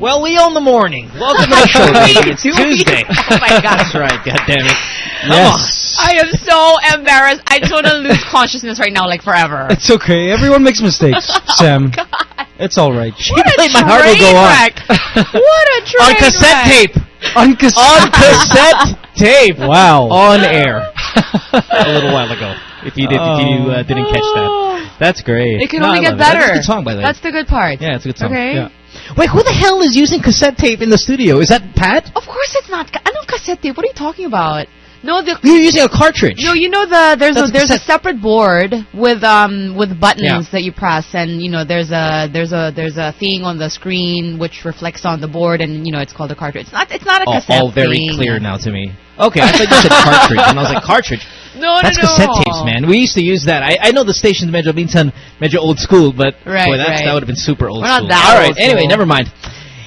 Well, we own the morning. Welcome to the show, baby. It's Tuesday. Oh my God. That's right. God damn it. Yes. I am so embarrassed. I just want to lose consciousness right now, like forever. It's okay. Everyone makes mistakes, Sam. It's all right. What a played my heart will go train on. What a train On cassette wreck. tape. On cassette. On cassette tape. Wow. On air. a little while ago. If you, did, if you uh, didn't catch that. That's great. It can No, only I get love it. That's better. a good song, by the way. That's the good part. yeah, it's a good song. Okay. Yeah. Wait, who the hell is using cassette tape in the studio? Is that Pat? Of course it's not. I know cassette tape. What are you talking about? No, the You're using a cartridge. No, you know the there's That's a there's a separate board with um with buttons Yeah. that you press and you know there's a there's a there's a thing on the screen which reflects on the board and you know it's called a cartridge. It's not it's not a all, cassette all very thing. clear now to me. Okay, I thought you said cartridge, and I was like, cartridge? No, That's no, no. cassette tapes, man. We used to use that. I, I know the station's medyo minsan medyo old school, but Right, boy, that's, right. that would have been super old We're not school. that All right, old anyway, never mind.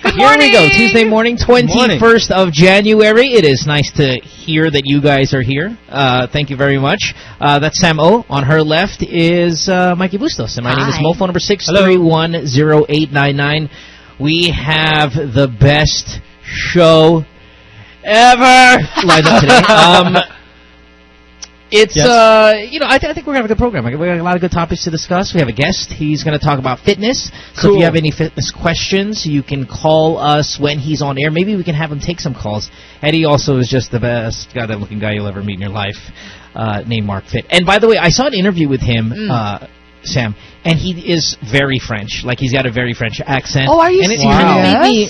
Good Here we go. Tuesday morning, 21st of January. It is nice to hear that you guys are here. Uh, thank you very much. Uh, that's Sam O. On her left is uh, Mikey Bustos, and my name is Hi. Mo. Phone number 6310899. We have the best show ever lined up today. Um, it's, Yes. uh, you know, I, th- I think we're going to have a good program. We got a lot of good topics to discuss. We have a guest. He's going to talk about fitness. So if you have any fitness questions, you can call us when he's on air. Maybe we can have him take some calls. Eddie also is just the best goddamn looking guy you'll ever meet in your life, uh, named Mark Fit. And by the way, I saw an interview with him, Mm. uh, Sam, and he is very French. Like, he's got a very French accent. Oh, are you and it serious? kind of made me,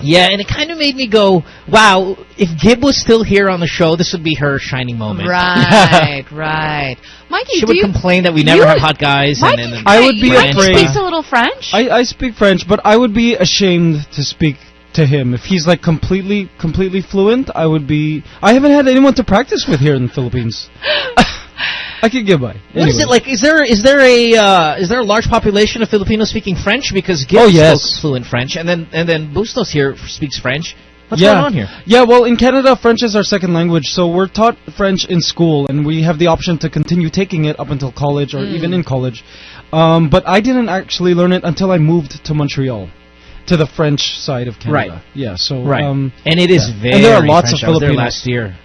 yeah, and it kind of made me go, wow, if Gib was still here on the show, this would be her shining moment. Right, right. Mikey, She do would you, complain that we never have hot guys. Mikey, and, and, I would be Mikey afraid- speaks a little French. I, I speak French, but I would be ashamed to speak to him if he's like completely completely fluent. I would be. I haven't had anyone to practice with here in the Philippines. I could get by. What is it like? Is there is there a uh, is there a large population of Filipinos speaking French? Because Gib Oh, yes. spoke fluent French, and then and then Bustos here speaks French. What's yeah. going on here? Yeah, well, in Canada, French is our second language, so we're taught French in school, and we have the option to continue taking it up until college or even in college. Um, but I didn't actually learn it until I moved to Montreal, to the French side of Canada. Right. Yeah. So. Right, Um, and it is yeah. very. And there are lots French. of I was there Filipinos. last year.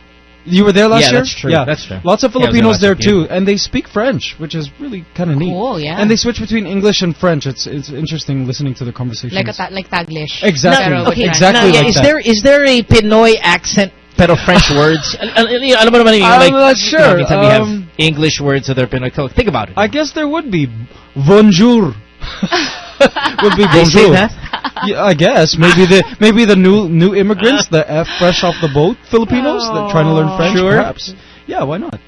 You were there last Yeah, year. that's true. Yeah, That's true. Lots of Yeah, there Filipinos last there too, and they speak French, which is really kind of neat. Cool, yeah. And they switch between English and French. It's it's interesting listening to the conversations. like a ta- like Taglish. Exactly. Pero with Okay, exactly Now, yeah, like is that. there is there a Pinoy accent pero French words? Al- al- al- Alam mo naman yung I'm like, not you know, sure. minsan we have Um, English words that are Pinoy. Think about it. I guess there would be bonjour. would be bonjour. Yeah, I guess maybe the maybe the new new immigrants, the F fresh off the boat Filipinos that trying to learn oh. French, Sure. perhaps. Yeah, why not?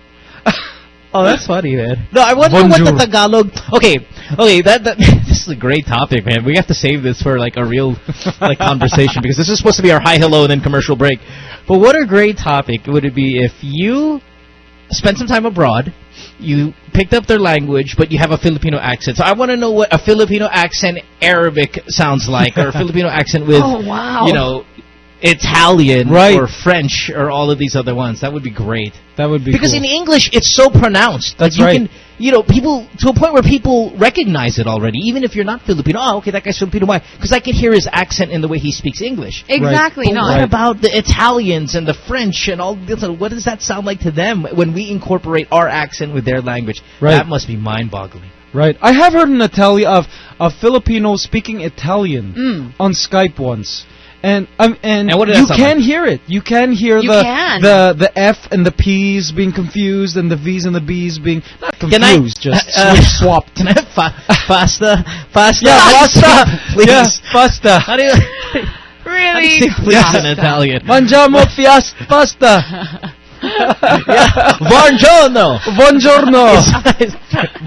Oh, that's funny, man. No, I wonder what Bonjour. the Tagalog. Okay, okay, that, that this is a great topic, man. We have to save this for like a real like conversation because this is supposed to be our hi hello and then commercial break. But what a great topic would it be if you spent some time abroad, you picked up their language, but you have a Filipino accent. So I want to know what a Filipino accent Arabic sounds like, or a Filipino accent with, Oh, wow. you know, Italian Right. or French or all of these other ones. That would be great. That would be Because cool. in English, it's so pronounced. That's that you right. Can, you know, people to a point where people recognize it already, even if you're not Filipino. Oh, okay, that guy's Filipino. Why? Because I can hear his accent in the way he speaks English. Exactly. But No. what Right. about the Italians and the French and all this? What does that sound like to them when we incorporate our accent with their language? Right. That must be mind-boggling. Right. I have heard an Italian of a Filipino speaking Italian Mm. on Skype once. And um, and, And what you can like? hear it. You can hear You the can. the the F and the P's being confused and the V's and the B's being not Can I- confused, just uh, switch swapped. Can I have fa- pasta? Pasta? Yeah, pasta. Please. Yeah, pasta. How do you, how do Really? you say please in Italian? Mangiamo fias pasta. yeah. Buongiorno. Buongiorno.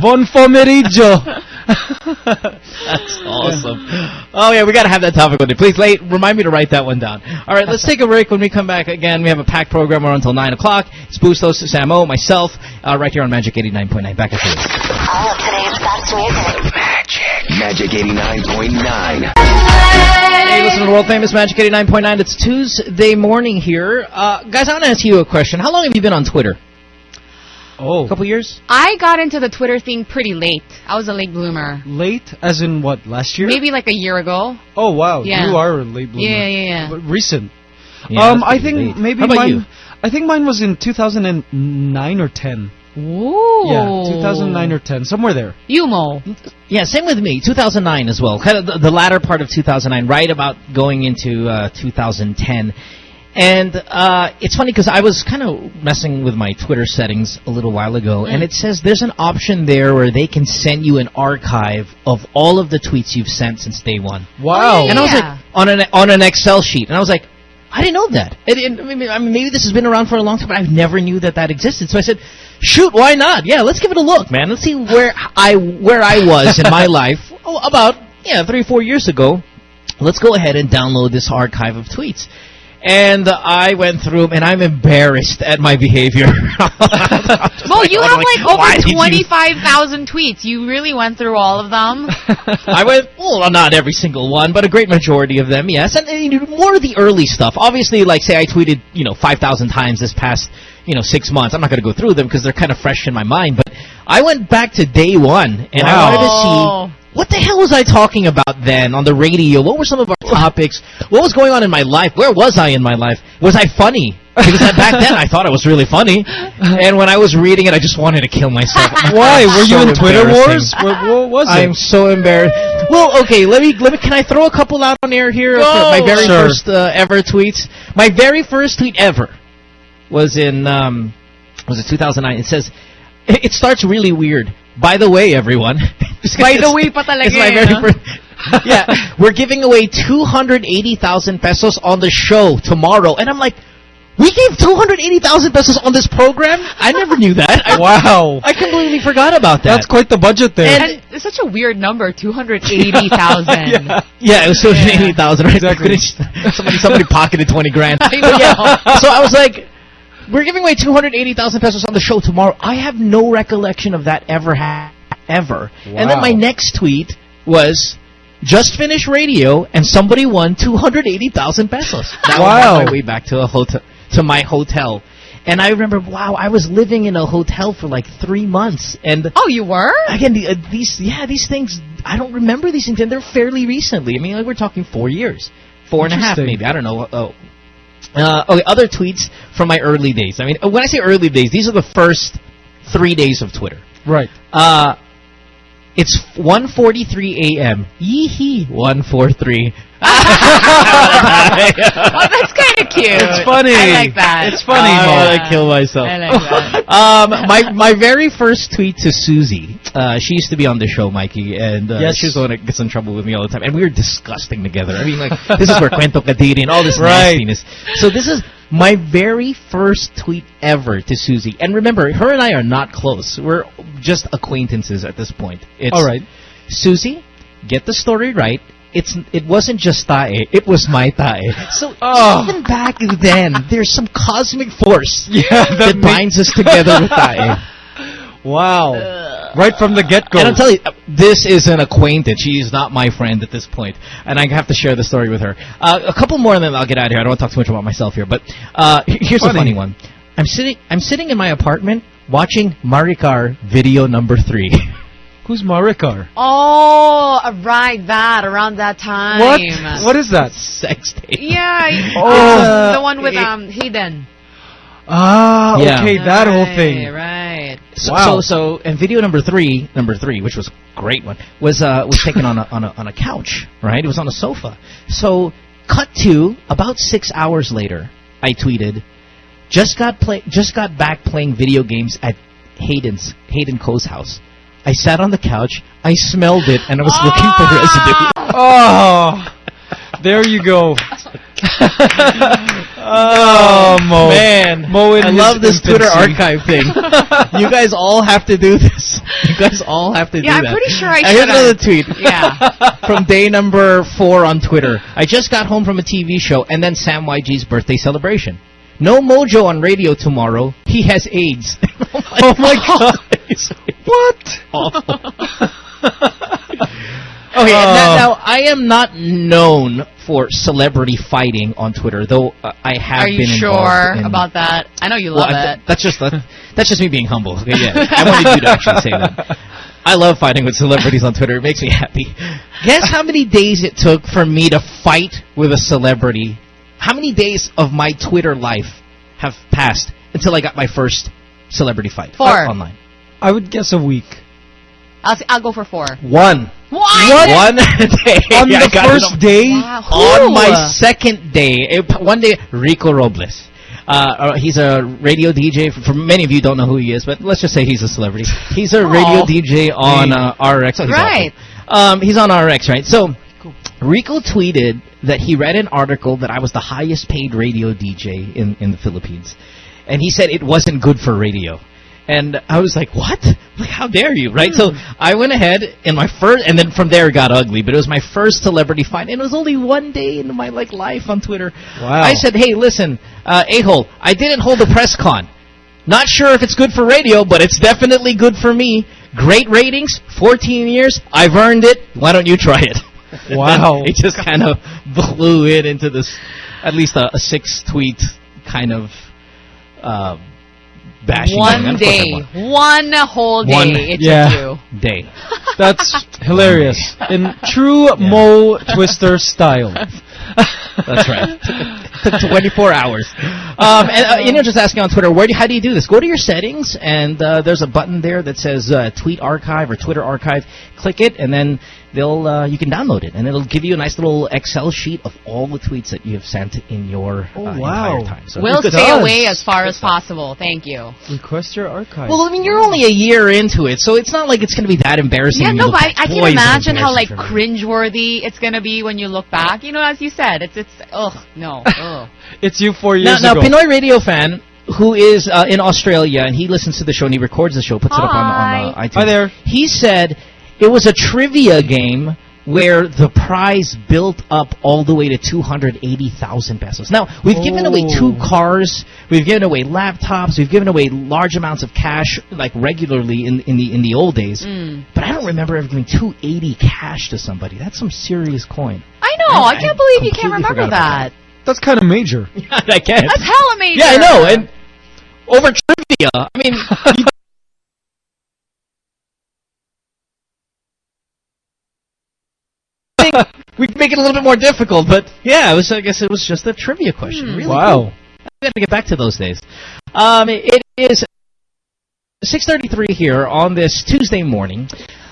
Buon pomeriggio. That's awesome. Oh yeah, we gotta have that topic on it. Please, late. Remind me to write that one down. All right, let's take a break. When we come back again, we have a packed program. We're until nine o'clock. It's Bustos, Samo, myself, uh, right here on Magic eighty nine point nine. Back after this. All of today's best music. Magic 89.9. Hey, listen to the world famous Magic eighty nine point nine. It's Tuesday morning here, uh, guys. I want to ask you a question. How long have you been on Twitter? Oh, A couple years. I got into the Twitter thing pretty late. I was a late bloomer. late as in what? Last year? Maybe like a year ago. Oh wow, Yeah. you are a late bloomer. Yeah, yeah, yeah. But recent. Yeah, um, I think late. maybe How about mine. you? I think mine was in 2009 or 10. Ooh. Yeah, 2009 or 10, somewhere there. Yumo. Yeah, same with me. 2009 as well. Kind of the, the latter part of 2009, right about going into uh, 2010. And uh, it's funny because I was kind of messing with my Twitter settings a little while ago, and it says there's an option there where they can send you an archive of all of the tweets you've sent since day one. Wow. yeah, And I was Yeah. like on an on an Excel sheet, and I was like, I didn't know that. And, and, I, mean, I mean, maybe this has been around for a long time, but I never knew that that existed. So I said, shoot, why not? Yeah, let's give it a look, man. Let's see where I where I was in my life oh, about yeah three four years ago. Let's go ahead and download this archive of tweets. And I went through 'em, and I'm embarrassed at my behavior. Mo, you have like "Why over 25,000 tweets. You really went through all of them? I went, well, not every single one, but a great majority of them, yes. And, and more of the early stuff. Obviously, like, say I tweeted, you know, 5,000 times this past, you know, six months. I'm not going to go through them because they're kind of fresh in my mind. But I went back to day one, and I wanted to see what the hell was I talking about then on the radio? What were some of our topics? What was going on in my life? Where was I in my life? Was I funny? Because back then I thought I was really funny, and when I was reading it, I just wanted to kill myself. Why? Were you So in Twitter wars? What, what was I'm so embarrassed. Well, okay, let me let me. Can I throw a couple out on air here? For my very Sure. first uh, ever tweets. My very first tweet ever was in um, was it 2009? It says it it starts really weird. By the way, everyone. By the way pa talaga It's my very no? first. yeah, we're giving away 280,000 pesos on the show tomorrow, and I'm like, we gave 280,000 pesos on this program. I never knew that. I, Wow. I completely forgot about that. That's quite the budget there. And it's such a weird number, 280,000. Yeah, yeah, it was 280,000, Yeah. eighty thousand. Right? Exactly. somebody somebody pocketed twenty grand. I But yeah, so I was like, we're giving away two hundred eighty thousand pesos on the show tomorrow. I have no recollection of that ever ha- ever. And then my next tweet was. Just finished radio, and somebody won two hundred eighty thousand pesos. That was Wow. on my way back to a hotel, to my hotel, and I remember, wow, I was living in a hotel for like three months, and Oh, you were? again, the, uh, these yeah, these things I don't remember these things, and they're fairly recently. I mean, like we're talking four years, four and a half, maybe. I don't know. Oh, uh, okay. Other tweets from my early days. I mean, when I say early days, these are the first three days of Twitter. right. Uh, it's 1:43 a.m. Yee hee, 143. Oh, that's kind of cute. It's funny. I like that. It's funny, I Mo. want to kill myself. I like that. um, my my very first tweet to Susie. Uh, she used to be on the show, Mikey, and uh, Yes. she was the one that gets in trouble with me all the time. And we were disgusting together. I mean, like this is where Cuento Kadiri and all this Right. nastiness. So this is my very first tweet ever to Susie. And remember, her and I are not close. We're just acquaintances at this point. It's, All right. Susie, get the story right. It's it wasn't just tae, it was my tae. So Oh. even back then, there's some cosmic force Yeah, that, that binds us together with tae. Wow. right from the get-go. And I'll tell you, uh, this is an acquaintance. She is not my friend at this point, and I have to share the story with her. Uh, a couple more, and then I'll get out of here. I don't want to talk too much about myself here, but uh, here's a Funny. funny one. I'm sitting, I'm sitting in my apartment watching Maricar video number three. Who's Maricar? Oh, uh, right, that, around that time. What? What is that? Sex tape. Yeah, Oh. it's the one with it- um Hayden. Ah, Yeah. okay, that whole thing. Right. So, Wow. so, so, and video number three, number three, which was a great one, was uh, was taken on a on a on a couch, right? It was on a sofa. So, cut to about six hours later, I tweeted, just got play, just got back playing video games at Hayden's Hayden Kho's house. I sat on the couch, I smelled it, and I was looking for ah! residue. Oh, there you go. oh, Mo. Man, Mo I love this Twitter archive thing. you guys all have to do this. You guys all have to do that. Yeah, I'm pretty sure I Here's should've. another tweet. Yeah. From day number four on Twitter. I just got home from a TV show and then Sam YG's birthday celebration. No mojo on radio tomorrow. He has AIDS. oh my, god. What? awful. Okay, Oh. now, now I am not known for celebrity fighting on Twitter, though uh, I have Are you sure in- about that? I know you love I- it. that's just that, that's just me being humble. Okay, yeah, I wanted you to actually say that. I love fighting with celebrities on Twitter. It makes me happy. Guess how many days it took for me to fight with a celebrity? How many days of my Twitter life have passed until I got my first celebrity fight Four. uh, online? I would guess a week. I'll, s- I'll go for four. One. What? One day. On I the got first on- day? Wow. on my second day, one day, Rico Robles. Uh, uh, he's a radio DJ. For, for many of you, don't know who he is, but let's just say he's a celebrity. He's a radio Aw. DJ on uh, RX. Oh, he's Right. awesome. Um, he's on RX, right? So, Rico tweeted that he read an article that I was the highest paid radio DJ in, in the Philippines. And he said it wasn't good for radio. And I was like, what? Like, how dare you, right? So I went ahead and my first, and then from there it got ugly, but it was my first celebrity fight, and it was only one day in my, like, life on Twitter. Wow. I said, hey, listen, uh, a-hole, I didn't hold a press con. Not sure if it's good for radio, but it's definitely good for me. Great ratings, 14 years, I've earned it, why don't you try it? Wow. it just kind of blew it into this, at least a, a six tweet kind of uh, bashing. One And of course I day. One whole day One- it Yeah. took you. Day. That's hilarious. In true Mo Twister style. That's right. Took 24 hours. Um, and uh, you know, just asking on Twitter, where do, how do you do this? Go to your settings, and uh, there's a button there that says uh, Tweet Archive or Twitter Archive. Click it, and then they'll uh, you can download it, and it'll give you a nice little Excel sheet of all the tweets that you have sent in your uh, wow. entire time. So We'll stay does. away as far as possible. Thank you. Request your archive. Well, I mean, you're only a year into it, so it's not like it's going to be that embarrassing. Yeah, no, but I. I can Boy, imagine how like embarrassing for cringeworthy it's gonna be when you look back. You know, as you said, it's it's ugh no ugh. it's you four Now, years now ago. Pinoy radio fan who is uh, in Australia and he listens to the show and he records the show, puts it up on, on uh, Hi. iTunes. Hi there. He said it was a trivia game where the prize built up all the way to 280,000 pesos. Now, we've given away two cars, we've given away laptops, we've given away large amounts of cash like regularly in in the in the old days. Mm. But I don't remember ever giving 280 cash to somebody. That's some serious coin. I know. I- I, I can't believe you can't remember forgot that. That's kind of major. I guess. That's hella major. Yeah, I know. And over trivia, I mean, we make it a little bit more difficult, but yeah, it was. I guess it was just a trivia question. Really wow. I got to get back to those days. Um, it is 6:33 here on this Tuesday morning.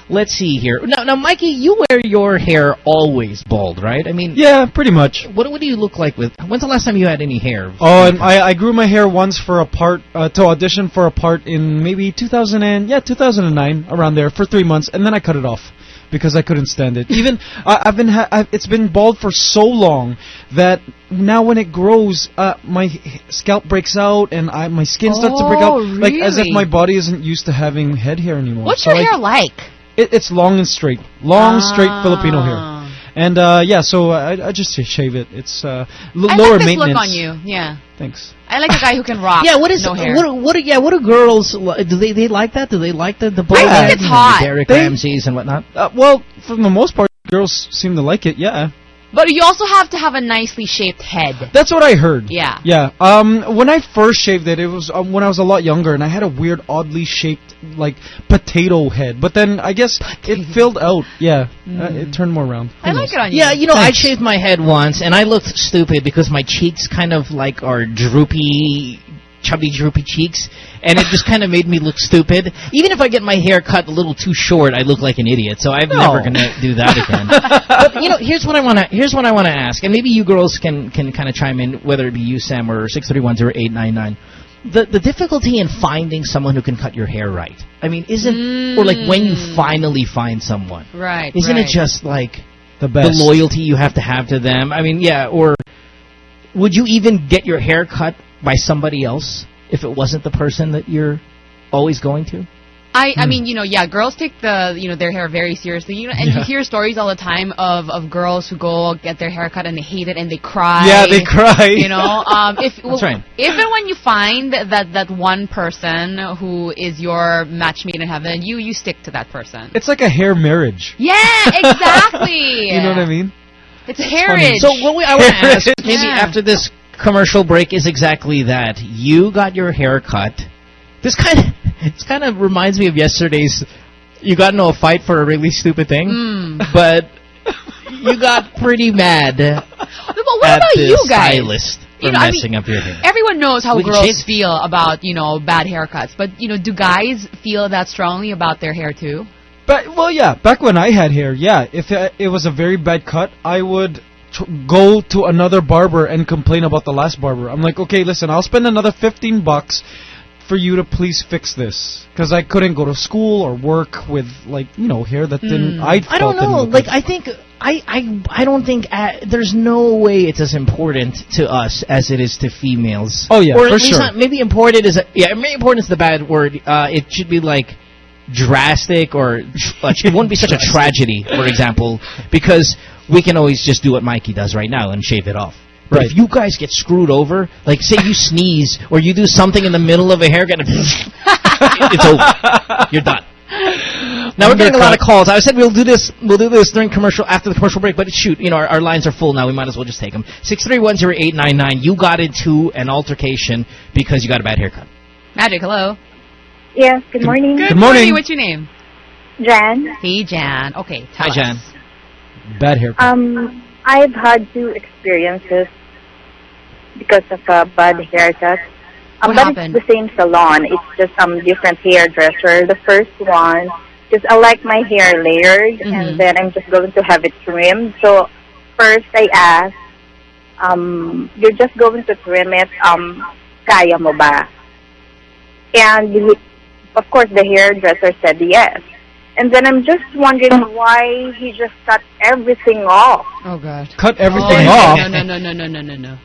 Let's see here. Now, now, Mikey, you wear your hair always bald, right? I mean, Yeah, pretty much. What, what do you look like with? When's the last time you had any hair? Oh, and I, I grew my hair once for a part uh, to audition for a part in maybe 2000 and yeah 2009 around there for three months, and then I cut it off because I couldn't stand it. Even I, I've been ha- I've, it's been bald for so long that now when it grows, uh, my scalp breaks out and I my skin starts to break out Oh, like as if my body isn't used to having head hair anymore. What's So your I- hair like? It, it's long and straight, long straight Filipino hair. Ah. And uh, yeah, so I, I just shave it. It's uh, l- I lower like this maintenance. look on you. Yeah. Thanks. I like a guy who can rock. Yeah, what is no hair. what? What? Yeah, what do girls li- do? They they like that? Do they like the the bald think head it's and hot. the Derek They- Ramses and whatnot? Uh, well, for the most part, girls seem to like it. Yeah, But you also have to have a nicely shaped head. that's what I heard. Yeah. Yeah. Um, when I first shaved it, it was um, when I was a lot younger, and I had a weird, oddly shaped, like potato head. But then I guess it filled out. Yeah, uh, it turned more round. I like it on you. Yeah, you know, I shaved my head once, and I looked stupid because my cheeks kind of like are droopy, chubby, droopy cheeks, and it just kind of made me look stupid. Even if I get my hair cut a little too short, I look like an idiot. So I'm No. never gonna do that again. but you know, here's what I wanna here's what I wanna ask, and maybe you girls can can kind of chime in, whether it be you, Sam, or six three one zero eight nine nine. The the difficulty in finding someone who can cut your hair right. I mean, isn't or like when you mm. finally find someone, Right. isn't right. it just like The the loyalty you have to have to them. I mean, yeah, or would you even get your hair cut by somebody else if it wasn't the person that you're always going to? I, I mean, you know, yeah, girls take the, you know, their hair very seriously. You know, and you hear stories all the time of, of girls who go get their hair cut and they hate it and they cry. Yeah, they cry. You know, um, if well, right. if and when you find that that one person who is your match made in heaven, you you stick to that person. It's like a hair marriage. Yeah, exactly. You know what I mean? It's marriage. So what we, I want to ask, maybe Yeah. after this commercial break, is exactly that. You got your hair cut. This kind of, this kind of reminds me of yesterday's. You got into a fight for a really stupid thing, Hmm. but you got pretty mad But what at about the you guys? stylist for You know, I mean, messing up your hair. Everyone knows how We girls feel about, you know, bad haircuts. But, you know, do guys feel that strongly about their hair too? But well, yeah. Back when I had hair, yeah. If it, it was a very bad cut, I would tr- go to another barber and complain about the last barber. I'm like, okay, listen, I'll spend another fifteen bucks for you to please fix this because I couldn't go to school or work with like you know hair that didn't. I I don't know. Like. I think I I I don't think uh, there's no way it's as important to us as it is to females. Oh, yeah, or at least sure. not, maybe important is a, yeah. Maybe important is the bad word. Uh, it should be like drastic or it wouldn't be such a tragedy, for example, because we can always just do what Mikey does right now and shave it off. But Right. if you guys get screwed over, like say you sneeze or you do something in the middle of a haircut, it's over. You're done. Now we're getting a lot of calls. I said we'll do this. We'll do this during commercial after the commercial break. But shoot, you know our, our lines are full now. We might as well just take them. Six three one zero eight nine nine. You got into an altercation because you got a bad haircut. Magic, hello. Yes, good morning. Good, Good morning. What's your name? Jan. Hey, Jan. Okay, tell Hi, us. Jan. Bad haircut. Um, I've had two experiences because of a bad haircut. Um, What but happened? it's the same salon. It's just um different hairdresser. The first one, because I like my hair layered, Mhm. and then I'm just going to have it trimmed. So first I asked, um, you're just going to trim it. Um, kaya mo ba? And he- of course the hairdresser said yes. And then I'm just wondering why he just cut everything off. Oh, God. Cut everything oh, off. No, no, no, no, no, no, no, no.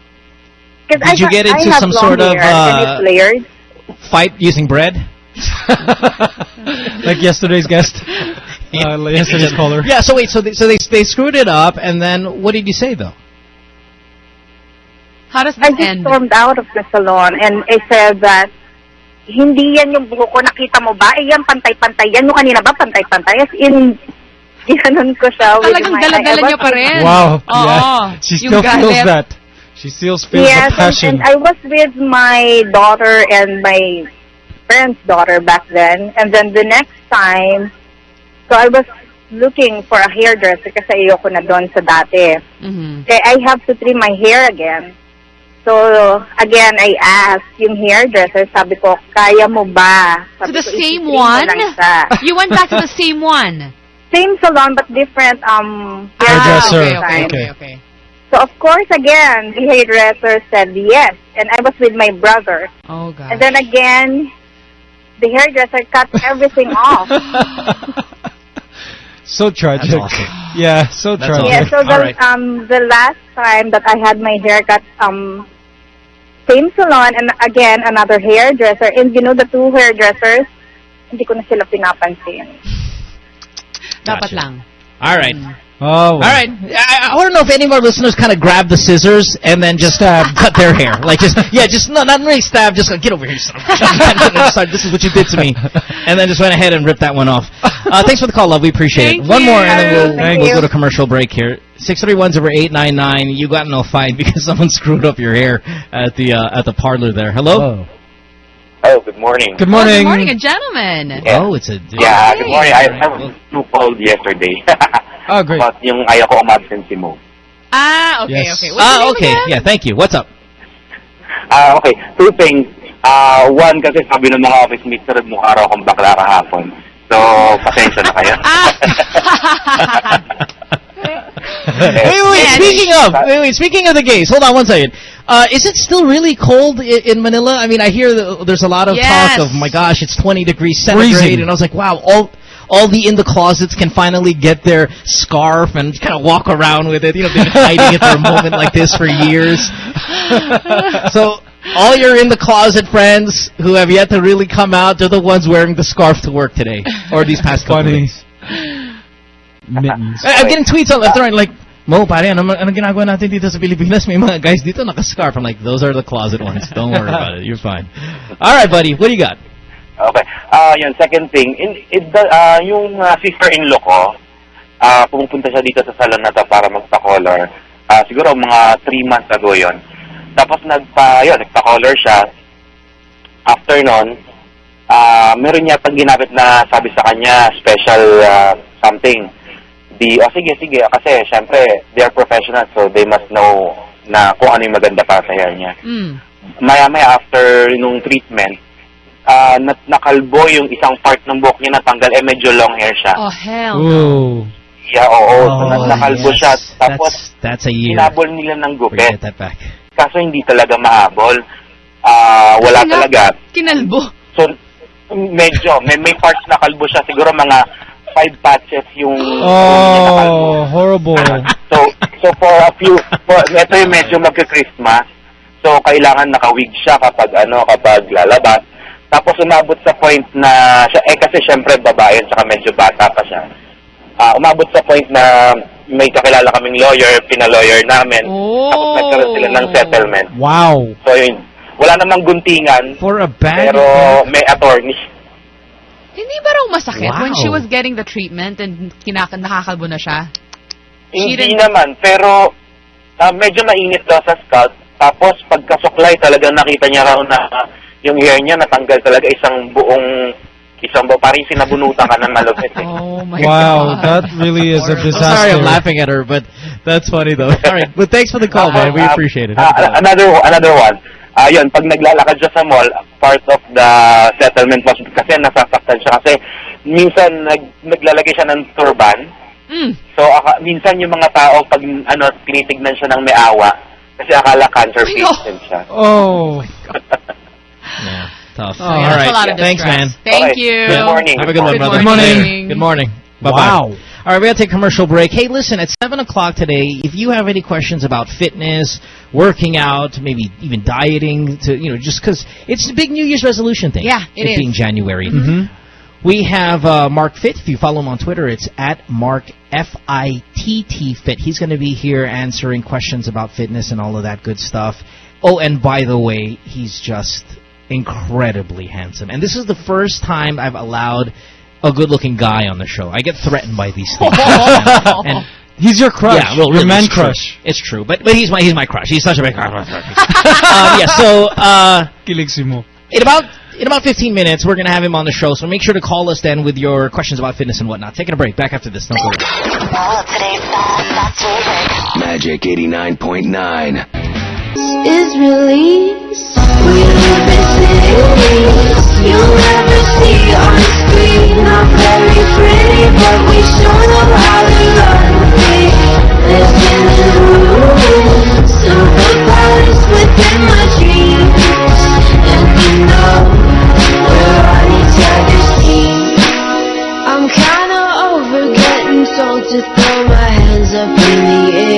'Cause Did I you get into have some sort of, uh. Fight using bread. like yesterday's guest. Uh, yesterday's caller. Yeah. So wait. So they, so they they screwed it up, and then what did you say though? How does I this just end? stormed out of the salon and I said that hindi yan yung buhok ko, nakita mo ba? Eh, yan, pantay-pantay. Yan yung kanina ba, pantay-pantay? As in, ginanon ko siya Talagang dala-dala was- pa rin. Wow. Oo. yeah. She still feels galit. that. She still feels Yes, the and, passion. and I was with my daughter and my friend's daughter back then. And then the next time, so I was looking for a hairdresser kasi ayoko na doon sa dati. Mhm. Okay, I have to trim my hair again. So, again, I asked yung hairdresser, sabi ko, kaya mo ba? To Sabi the ko, same one? You went back to the same one. Same salon, but different um Hairdresser. Ah, okay, okay, okay, Okay. okay. So, of course, again, the hairdresser said yes. And I was with my brother. Oh, God. And then again, the hairdresser cut everything off. so tragic. That's awesome. Yeah, so That's tragic. Yeah, so the All right. um the last time that I had my haircut um same salon and again another hairdresser and you know the two hairdressers hindi ko na sila pinapansin. Dapat Gotcha. lang. All right. Oh, All right. I, I want to know if any of our listeners kind of grab the scissors and then just Stab. cut their hair. Like just yeah, just no, not really stab. Just like, get over here. son of. Sorry, this is what you did to me, and then just went ahead and ripped that one off. Uh, thanks for the call, love. We appreciate Thank it. One you. more, and then we'll, Thank we'll you. go to commercial break here. Six three one zero eight nine nine. You got in a fight because someone screwed up your hair at the uh, at the parlor there. Hello. Oh. Oh, good morning. Good Oh, morning. good morning, a gentleman. Yeah. Oh, it's a Yeah, Okay. good morning. I have two called yesterday. Oh, great. About yung ayaw ko umabsent mo. Ah, okay, Yes. okay. What's your Ah, name okay. again? Yeah, thank you. What's up? Ah, okay. Two things. Ah, one, kasi sabi ng mga office mates, sarad mukha raw akong bakla kahapon. So, pasensya na kayo. wait, wait, wait. Yeah, Speaking of, wait, wait. Speaking of the gays, hold on one second. Uh, is it still really cold in Manila? I mean, I hear that there's a lot of Yes. talk of, my gosh, it's 20 degrees centigrade, Freezing. and I was like, wow, all all the in the closets can finally get their scarf and kind of walk around with it. You know, they've been hiding it for a moment like this for years. so, all your in the closet friends who have yet to really come out, they're the ones wearing the scarf to work today or these past couple Funny. days. Mittens. I- I'm getting tweets on left and right like, Mo, pare, ano, ano ginagawa natin dito sa Pilipinas? May mga guys dito naka-scarf. I'm like, those are the closet ones. Don't worry about it. You're fine. All right, buddy. What do you got? Okay. Ah, yun, second thing, in, in the, ah, yung ah, sister-in-law ko, ah, pumupunta siya dito sa salon na to para magpa-color. Ah, siguro mga three months ago yon. Tapos nagpa, yun, nagpa-color siya. After nun, ah, meron niya pag ginamit na sabi sa kanya, special ah, something. Di, oh sige, sige, kasi syempre, they are professionals, so they must know na kung ano yung maganda para sa hair niya Mm. maya-maya after nung treatment, ah na nakalbo yung isang part ng buhok niya natanggal, eh medyo long hair siya. Oh, hell no. Whoa. Yeah, oo. so, na- nakalbo yes. siya. Tapos, that's, that's a year. hinabol nila ng gupit. Forget that back. Kaso hindi talaga mahabol. Ah, wala nga, talaga. Kinalbo. So, medyo, may, may parts na kalbo siya. Siguro mga five patches yung yung nakalbo. Oh, horrible. So, so for a few, for, ito yung medyo magka-Christmas. So, kailangan nakawig siya kapag, ano, kapag lalabas. Tapos, umabot sa point na, siya, eh, kasi syempre, babae, tsaka medyo bata pa siya. Ah, umabot sa point na may kakilala kaming lawyer, pinalawyer namin. Oh. Tapos, nagkaroon sila ng settlement. Wow. So, yun. Wala namang guntingan, For a bag pero may attorney. Hindi ba raw masakit when Wow. she was getting the treatment and kinaka nakakakalbo na siya? She Hindi didn't- naman, pero ah, medyo mainit daw sa scalp. Tapos pagkasuklay talagang nakita niya raw na ah, yung hair niya natanggal talaga isang buong isang buong parang sinabunutan ka ng malupit. Eh. Oh my Wow, god. that really is a I'm sorry I'm disaster. laughing at her, but that's funny though. All right, but thanks for the call, man. We Ah, appreciate it. ah, another another one. Yun, pag naglalakad siya sa mall, part of the settlement was kasi nasasaktan siya kasi minsan nag, naglalagay siya ng turban. Mm. So, aka, minsan yung mga tao, pag ano, tinitignan siya ng may awa, kasi akala cancer patient siya. Oh. Yeah, tough. Oh, All That's a lot of thanks, man. distress. Thank Alright. you. Good morning. Have a good one, brother. Good morning. Good morning. Bye-bye. Wow. All right, we got to take a commercial break. Hey, listen, at 7 o'clock today, if you have any questions about fitness, working out, maybe even dieting, to you know, just because it's a big New Year's resolution thing. Yeah, it is. being January. Mm-hmm. We have uh, Mark Fit. If you follow him on Twitter, it's at Mark F I T T Fit. He's going to be here answering questions about fitness and all of that good stuff. Oh, and by the way, he's just incredibly handsome. And this is the first time I've allowed a good-looking guy on the show. I get threatened by these things. and He's your crush. yeah, well, your really, man it's true. crush. It's true, but but he's my he's my crush. He's such a big crush. um, yeah, so uh, Kilig si mo. in about in about 15 minutes, we're gonna have him on the show. So make sure to call us then with your questions about fitness and whatnot. Taking a break. Back after this. Don't go away. All of today's fast, fast music. Magic 89.9. is released. We live in cities you'll never see on screen. Not very pretty, but we how to in ruins, silver palace within my dreams. And know we're. I'm kinda over getting told to throw my hands up in the air.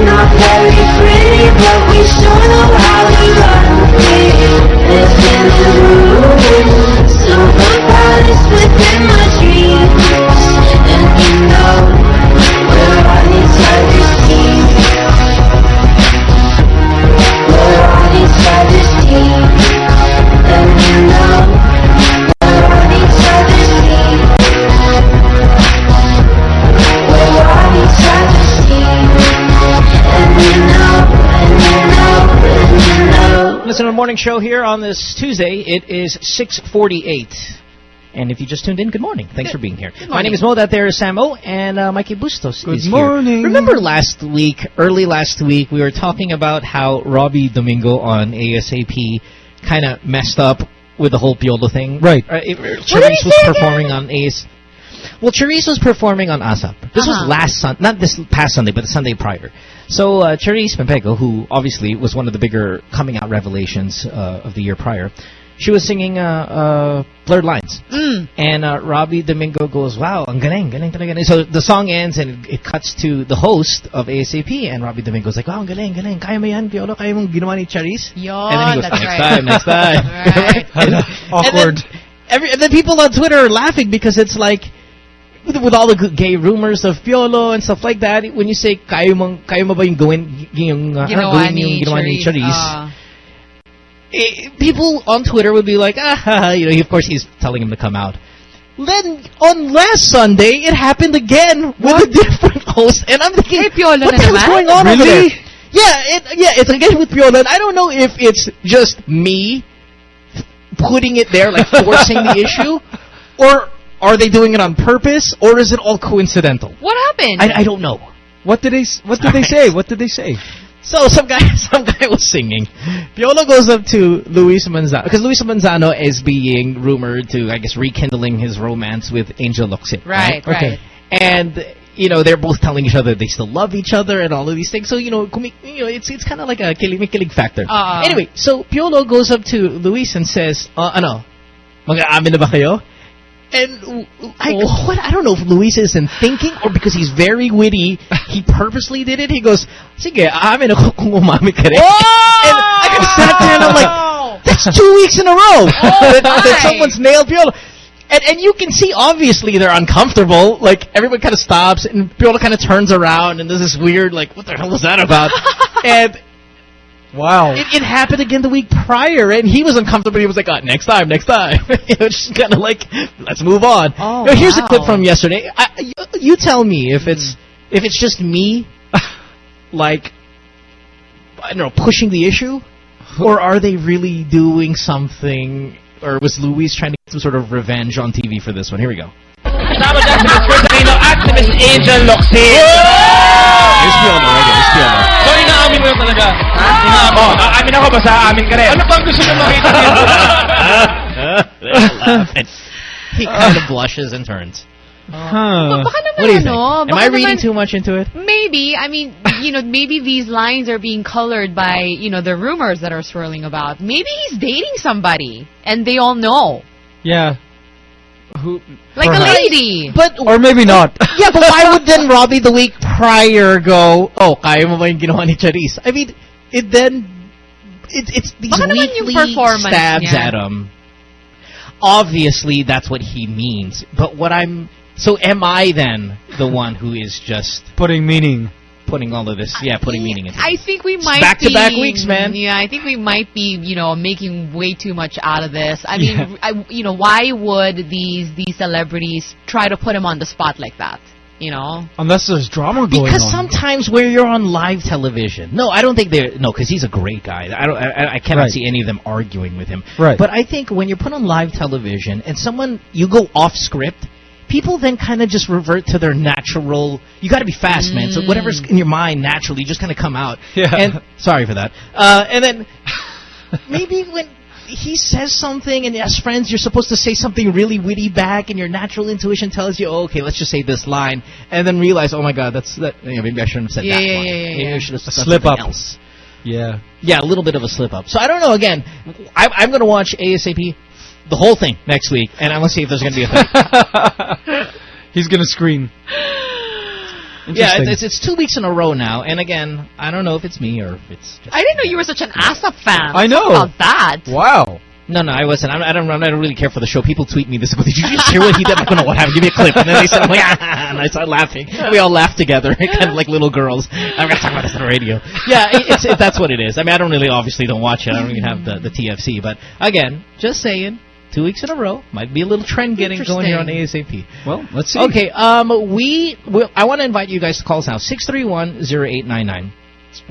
Not very pretty, but we sure know how to run within my know. Listen to the morning show here on this Tuesday. It is 6:48. And if you just tuned in, good morning. Thanks for being here. My name is Mo. That there is Samo, and uh, Mikey Bustos Good is morning. here. Remember last week, early last week, we were talking about how Robi Domingo on ASAP kind of messed up with the whole Piolo thing. Right. Uh, it, did he Charice was say again? performing on AS. Well, Charice was performing on ASAP. This was Uh-huh. last Sun, not this past Sunday, but the Sunday prior. So uh, Charice Pempengco, who obviously was one of the bigger coming out revelations uh, of the year prior, she was singing uh, uh, Blurred Lines. Mm. And uh, Robi Domingo goes, wow, ang galing, galing talaga. And So the song ends and it, it cuts to the host of ASAP and Robi Domingo's like, wow, ang galing, galing. Kaya mo yan, Piolo? Kaya mong ginawa ni Charice? Yon, and then he goes, that's next right. time, next time. Right. And- Awkward. And then, every, and then people on Twitter are laughing because it's like, with, with all the gay rumors of Piolo and stuff like that, when you say, kaya mo, kaya mo ba yung gawin, yung, uh, Ginawa gawin yung ni ginawa ni Charice. Charice? Ah. eh, people on Twitter would be like, ah, you know, of course he's telling him to come out. Then on last Sunday, it happened again with a different host, and I'm thinking, Hey, Piolo what the hell's naman? going on over Really? there? Yeah, it, yeah, it's again with Piolo, and I don't know if it's just me putting it there, like forcing the issue, or are they doing it on purpose, or is it all coincidental? What happened? I, I don't know. What did they? What did they say? What did they say? So some guy, some guy was singing. Piolo goes up to Luis Manzano because Luis Manzano is being rumored to, I guess, rekindling his romance with Angel Locsin. right, right. And you know they're both telling each other they still love each other and all of these things. So you know, you know, it's it's kind of like a kilig factor. Uh-uh. Anyway, so Piolo goes up to Luis and says, uh, "Ano, mag-aamin na ba kayo?" And I, what, I don't know if Luis isn't thinking or because he's very witty, he purposely did it. He goes, sige, aamin ako kung umami ka rin. And I just sat there and I'm like, that's two weeks in a row that, that someone's nailed Piolo. And, and you can see, obviously, they're uncomfortable. Like, everyone kind of stops, and Piolo kind of turns around, and there's this weird, like, what the hell was that about? and Wow. it, it happened again the week prior, and he was uncomfortable. He was like, oh, next time, next time. you know, just kind of like, let's move on. Oh, You know, here's a clip from yesterday. I, you, you tell me if it's mm-hmm. if it's just me, like, I don't know, pushing the issue, or are they really doing something, or was Luis trying to get some sort of revenge on TV for this one? Here we go. Kasama dyan si Miss Ferdinand at si Miss Angel Locsin. Here's Piolo right here. Here's Piolo. So, inaamin mo yun talaga? Ah. Inaamin mo. Ah, aamin ako, basta aamin ka rin. Ano pang gusto mo makita he kind of blushes and turns. Huh. Baka naman What do you think? ano, Am I reading naman- too much into it? Maybe. I mean, you know, maybe these lines are being colored by, you know, the rumors that are swirling about. Maybe he's dating somebody and they all know. Yeah. Who? Like perhaps. a lady. But Or maybe not. yeah, but why would then Robi the week prior go, oh, kaya mo ba yung ginawa ni Charice? I mean, it then, it, it's these Baka naman yung weekly performance stabs niya. at him. Obviously, that's what he means. But what I'm, so am I then the one who is just Putting meaning. Putting all of this, yeah, putting meaning into I think we might back-to-back weeks, man. Yeah, I think we might be, you know, making way too much out of this. I mean, Yeah. I, you know, why would these these celebrities try to put him on the spot like that? You know, Unless there's drama going Because on. sometimes where you're on live television, no, I don't think they're no, because he's a great guy. I don't, I, I cannot Right. see any of them arguing with him. Right. But I think when you're put on live television and someone you go off script, people then kind of just revert to their natural. You got to be fast, man. So whatever's in your mind naturally just kind of come out. Yeah. And sorry for that. Uh, and then maybe when he says something and as friends you're supposed to say something really witty back and your natural intuition tells you oh, okay let's just say this line and then realize oh my god that's that you know, maybe I shouldn't have said Yeah, that yeah, line yeah, yeah, maybe. I should have said slip something up. else yeah. yeah a little bit of a slip up so I don't know again I, I'm going to watch ASAP the whole thing next week and I'm going to see if there's going to be a thing He's gonna scream. yeah Interesting. it's, it's two weeks in a row now and again I don't know if it's me or if it's just I didn't know you were such an ASAP fan. I know. Talk about that. Wow. No, no, I wasn't. I'm, I don't. I don't really care for the show. People tweet me this. Did you just hear what he did? I'm like, no, what happened? Give me a clip. And then they said, I'm like, ah, and I started laughing. We all laughed together, kind of like little girls. I'm gonna talk about this on the radio. Yeah, it, it's it, that's what it is. I mean, I don't really, obviously, don't watch it. I don't even have the the TFC. But again, just saying, two weeks in a row might be a little trend getting going here on ASAP. Well, let's see. Okay, um, we, we I want to invite you guys to call us now six three one zero eight nine nine.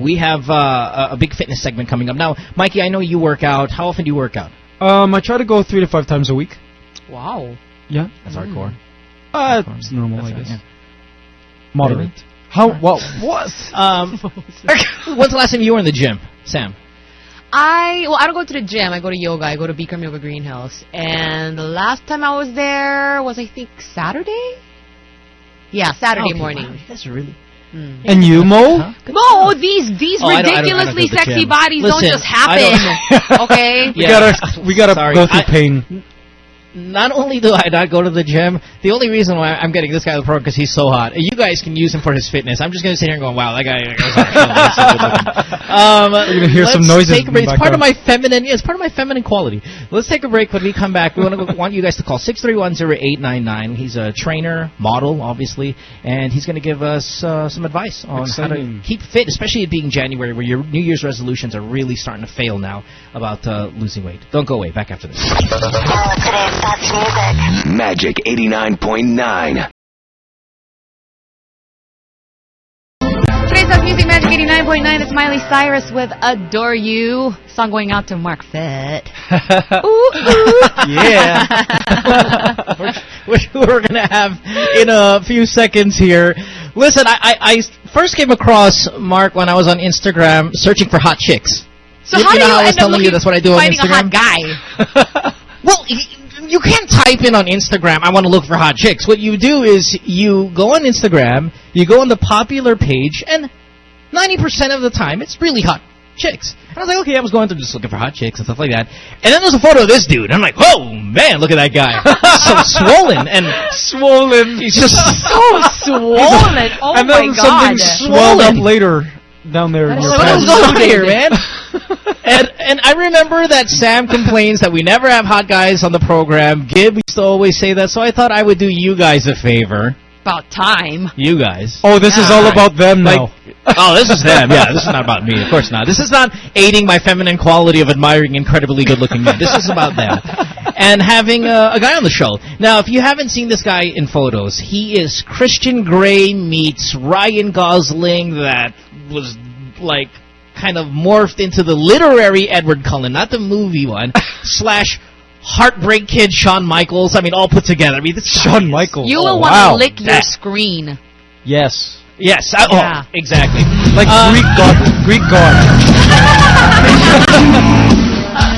We have uh, a, a big fitness segment coming up now. Mikey, I know you work out. How often do you work out? Um, I try to go three to five times a week. Wow. Yeah. That's hardcore. Uh, it's normal, I That's guess. right, Moderate. Really? How? Well, what? Um, when's the last time you were in the gym, Sam? I well, I don't go to the gym. I go to yoga. I go to Bikram Yoga Greenhills. And the last time I was there was I think Saturday. Yeah, Saturday Okay, morning. wow, that's really. Hmm. And you, Mo? No, these these Oh, I don't- I don't- I don't ridiculously go to the sexy bodies Listen, don't just I happen. okay. We gotta, we gotta Sorry, go through I- pain. Not only do I not go to the gym, the only reason why I'm getting this guy the program because he's so hot. You guys can use him for his fitness. I'm just going to sit here and go, wow, that guy. that guy's hot. So good looking. um, You're gonna hear some noises Take a break. It's part of my feminine. Yeah, it's part of my feminine quality. Let's take a break. When we come back, we want to want you guys to call six three one zero eight nine nine. He's a trainer, model, obviously, and he's going to give us uh, some advice on how to keep fit, especially it being January, where your New Year's resolutions are really starting to fail now about uh, losing weight. Don't go away. Back after this. All of today's best music. Magic 89.9. Today's Top Music Magic 89.9 It's Miley Cyrus with Adore You. Song going out to Mark Fit. ooh, ooh. Yeah. which we're going to have in a few seconds here. Listen, I, I, I first came across Mark when I was on Instagram searching for hot chicks. So You- how you do you how I was telling you that's what I do on finding a hot Instagram? guy? Well, you can't type in on Instagram, I want to look for hot chicks. What you do is you go on Instagram, you go on the popular page, and 90% of the time, it's really hot chicks. And I was like, okay, I was going through just looking for hot chicks and stuff like that. And then there's a photo of this dude. And I'm like, oh, man, look at that guy. so swollen and Swollen. he's just so swollen. Oh and my then god. something swelled up later down there in That your is what is going on here, man? and and I remember that Sam complains that we never have hot guys on the program. Gib used to always say that, so I thought I would do you guys a favor. About time. You guys. Oh, this is all about them now. Like, oh, this is them. Yeah, this is not about me. Of course not. This is not aiding my feminine quality of admiring incredibly good-looking men. This is about them. And having a, a guy on the show. Now, if you haven't seen this guy in photos, he is Christian Grey meets Ryan Gosling that was like kind of morphed into the literary Edward Cullen, not the movie one, slash Heartbreak Kid Shawn Michaels. I mean, all put together. I mean, this guy Shawn Michaels. You oh, will want wow. to lick your That- screen. Yes. Yes. I, Yeah. Oh, exactly. Like Uh, Greek god. Greek god.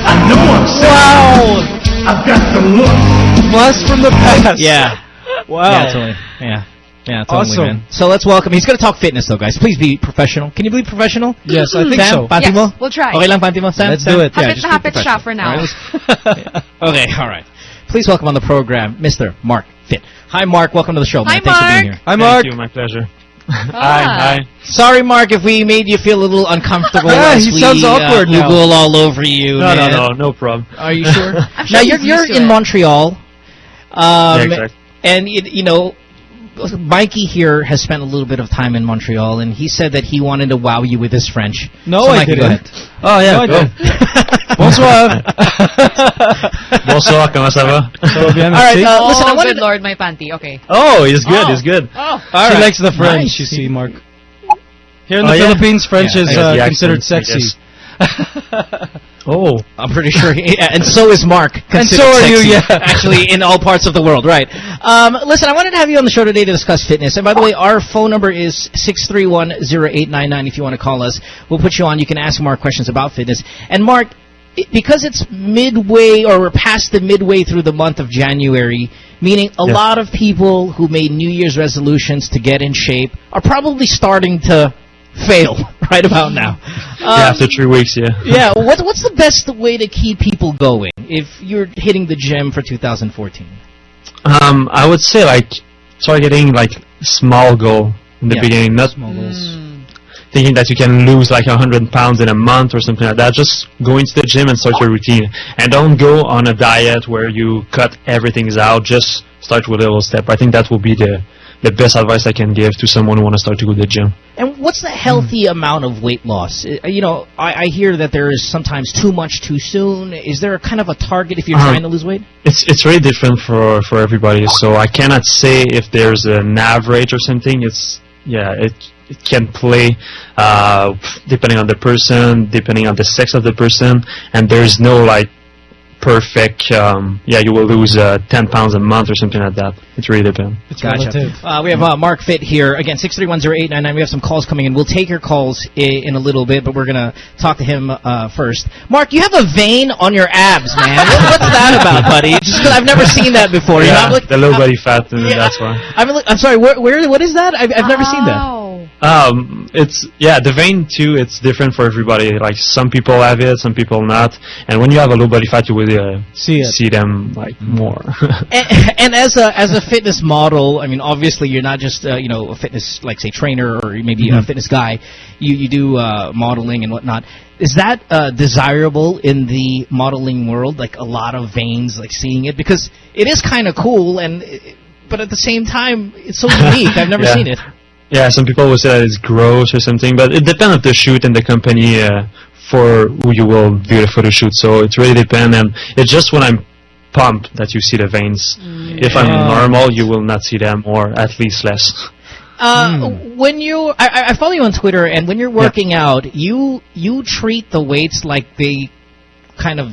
I'm the most wow. I've got the look. Blast from the past. Yeah. Wow. Yeah, totally. Yeah. Yeah, totally, Awesome. man. So let's welcome. He's going to talk fitness, though, guys. Please be professional. Can you be professional? Yes, I think Sam, so. panty Yes, mo? we'll try. Okay lang panty mo, Sam? Let's Sam? do it. Yeah, just na be hapit professional. siya for now. All right, okay, all right. Please welcome on the program, Mr. Marc Fitt. Hi, Mark. Welcome to the show, Hi, man. Thanks for being Mark. here. Hi, Mark. Thank you, my pleasure. Ah. Hi, Sorry, Mark, if we made you feel a little uncomfortable Yeah, he we sounds uh, awkward now. Google all over you. No, man. no, no, no problem. Are you sure? I'm sure now you're you're in it. Montreal, um, Yeah, exactly. and you, you know, Mikey here has spent a little bit of time in Montreal, and he said that he wanted to wow you with his French. No, So, I Mikey, didn't. Oh, yeah. No, I go. Bonsoir. Bonsoir, comment ça va? Ça All right, merci. uh, Oh, listen, I good wanted. lord, my panty. Okay. Oh, he's good, Oh. he's good. Oh, she likes the French, Nice. you see, Mark. Here in Oh, the yeah? Philippines, French Yeah, is uh, the considered accent, I sexy. Oh. I'm pretty sure, he, yeah, and so is Mark. And so are you, yeah. Actually, in all parts of the world, right? Um, listen, I wanted to have you on the show today to discuss fitness. And by the way, our phone number is six three one zero eight nine nine. If you want to call us, we'll put you on. You can ask Mark questions about fitness. And Mark, i- because it's midway or we're past the midway through the month of January, meaning a Yeah. lot of people who made New Year's resolutions to get in shape are probably starting to fail right about now. yeah, Um, after three weeks, yeah. yeah, what, what's the best way to keep people going if you're hitting the gym for 2014? Um, I would say like targeting like small goal in the Yeah. beginning, not Small goals. thinking that you can lose like a hundred pounds in a month or something like that. Just go into the gym and start your routine, and don't go on a diet where you cut everything out. Just start with a little step. I think that will be the the best advice I can give to someone who want to start to go to the gym. And what's the healthy amount of weight loss? Uh, You know, I, I hear that there is sometimes too much too soon. Is there a kind of a target if you're Uh-huh. trying to lose weight? It's it's really different for for everybody. So I cannot say if there's an average or something. It's yeah, it it can play uh, depending on the person, depending on the sex of the person, and there's no like perfect, um, yeah, you will lose uh, 10 pounds a month or something like that. It's really depends. It's Gotcha. relative. Uh, we have uh, Marc Fitt here. Again, 6310899. We have some calls coming in. We'll take your calls i- in a little bit, but we're going to talk to him uh, first. Mark, you have a vein on your abs, man. What- What's that about, buddy? Just 'cause I've never seen that before. You know, yeah, I'm look- the low body fat, Yeah. that's why. I'm, I'm sorry, where, where, what is that? I've, I've never seen that. Wow. Um, it's yeah, the vein too. It's different for everybody. Like some people have it, some people not. And when you have a low body fat, you will uh, See it. see them like more. and, and as a as a fitness model, I mean, obviously you're not just uh, you know a fitness like say trainer or maybe a fitness guy. You you do uh, modeling and whatnot. Is that uh, desirable in the modeling world? Like a lot of veins, like seeing it because it is kind of cool and. But at the same time, it's so unique. I've never Yeah. seen it. Yeah, some people will say that it's gross or something, but it depends on the shoot and the company uh, for who you will do the photo shoot. So it really depends, and it's just when I'm pumped that you see the veins. If I'm normal, you will not see them, or at least less. Uh, When you, I, I- I follow you on Twitter, and when you're working out, you you treat the weights like they kind of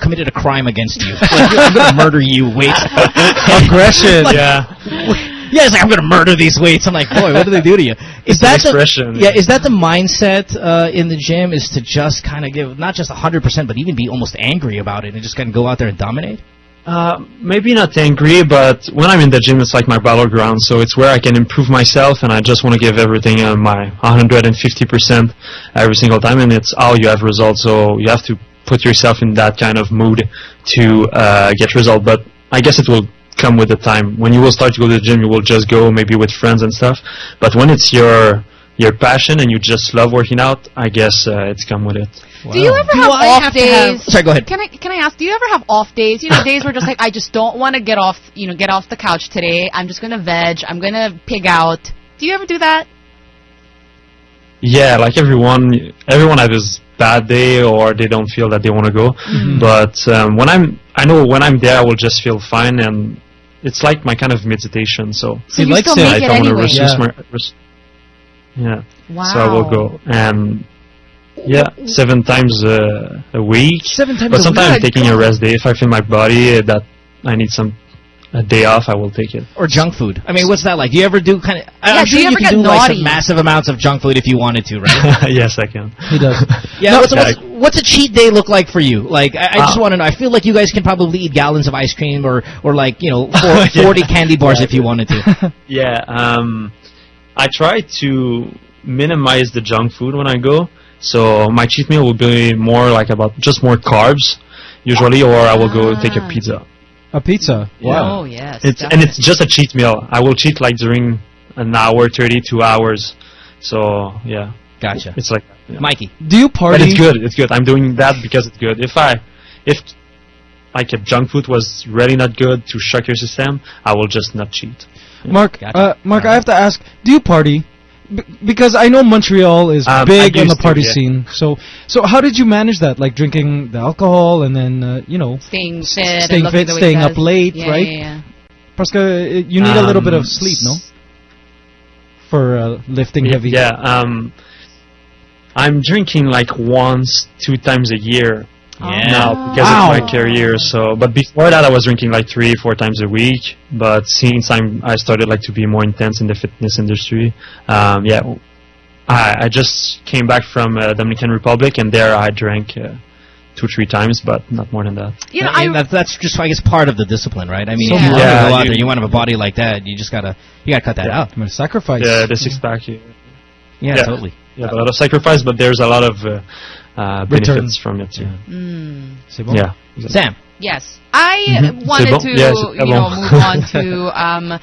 committed a crime against you. Like, I'm going to murder you, weights. Aggression. Like- yeah. Yeah, it's like I'm going to murder these weights. I'm like, boy, what do they do to you? Is It's an that the, expression. yeah? Is that the mindset uh, in the gym? Is to just kind of give not just 100 percent, but even be almost angry about it and just kind of go out there and dominate? Uh, maybe not angry, but when I'm in the gym, it's like my battleground. So it's where I can improve myself, and I just want to give everything uh, my 150% every single time, and it's how you have results. So you have to put yourself in that kind of mood to uh, get result. But I guess it will come with the time. When you will start to go to the gym, you will just go maybe with friends and stuff. But when it's your your passion and you just love working out, I guess uh, it's come with it. Do you ever Do have I off have days? have- Sorry, go ahead. Can I can I ask? Do you ever have off days? You know, days where just like I just don't want to get off. You know, get off the couch today. I'm just gonna veg. I'm gonna pig out. Do you ever do that? Yeah, like everyone, everyone has his bad day or they don't feel that they want to go. But um, when I'm, I know when I'm there, I will just feel fine, and it's like my kind of meditation. So So He you likes still it. make if it I want to anyway. reduce Yeah. my, res- yeah. Wow. So I will go and yeah, seven times uh, a week. Seven times But a sometimes I'm week? taking a rest day if I feel my body uh, that I need some a day off. I will take it. or junk food. I mean, what's that like? Do you ever do kind of? Yeah, I'm do sure you you, ever can get do like some massive amounts of junk food if you wanted to, right? yes, I can. He does. Yeah. what's, yeah, what's, what's a cheat day look like for you? Like, I, I just Ah. want to know. I feel like you guys can probably eat gallons of ice cream or or like you know four, Yeah. 40 candy bars if you wanted to. Yeah, um, I try to minimize the junk food when I go. So my cheat meal will be more like about just more carbs, usually, or I will go take a Ah. pizza. A pizza. Oh yes. It's and it's just a cheat meal. I will cheat like during an hour, thirty, two hours. So yeah, Gotcha. it's like yeah. Mikey. Do you party? But it's good. It's good. I'm doing that because it's good. If I, if like a junk food was really not good to shock your system, I will just not cheat. Mark, Gotcha. uh, Mark, I have to ask, do you party? B- because I know Montreal is Um, big I on the used to, party yeah. scene. So, so how did you manage that? Like drinking the alcohol and then, uh, you know, staying fit, staying fit, staying up late, yeah, right? Yeah, yeah. parce que uh, you need a little bit Um, of sleep, no? For uh, lifting heavy. Yeah. Um, I'm drinking like once, two times a year Yeah. now because Wow. of my career. So, but before that, I was drinking like three, four times a week. But since I'm, I started like to be more intense in the fitness industry. Um, yeah, I, I just came back from uh, Dominican Republic, and there I drank uh, two, three times, but not more than that. You know, I mean, that's that's just I guess part of the discipline, right? I mean, if Yeah. you want Yeah, to go out you- there, you want to have a body like that, you just gotta you gotta cut that out. I'm gonna sacrifice. The, the six pack. Yeah, Yeah, Yeah. totally. Yeah, a lot of sacrifice, but there's a lot of uh, uh, benefits Return. from it. Yeah. mm, C'est bon? yeah. Sam. yes, I Mhm. wanted bon. to Yeah, c'est you know move on to um.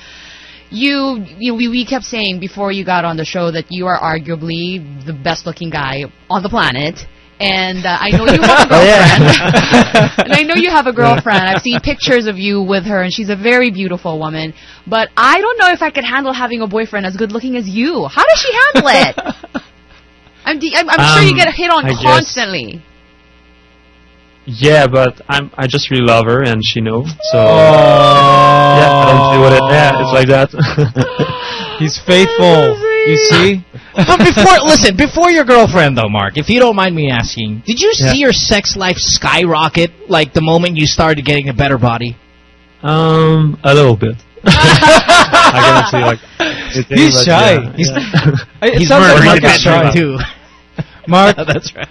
You, you, we, we kept saying before you got on the show that you are arguably the best looking guy on the planet. And uh, I know you have a Oh, girlfriend. and I know you have a girlfriend. I've seen pictures of you with her, and she's a very beautiful woman. But I don't know if I could handle having a boyfriend as good looking as you. How does she handle it? I'm, de- I'm, I'm sure you Um, get hit on I guess- constantly. Yeah, but I'm I just really love her and she knows. So Oh. yeah, I don't see what it. Yeah, it's like that. He's faithful. You see? but before, listen, before your girlfriend though, Mark, if you don't mind me asking, did you Yeah. see your sex life skyrocket like the moment you started getting a better body? Um, a little bit. I gotta say, like, it is, He's shy. yeah, He's, yeah. it He's sounds like murdering Mark is shy. bedroom too. Mark, That's right.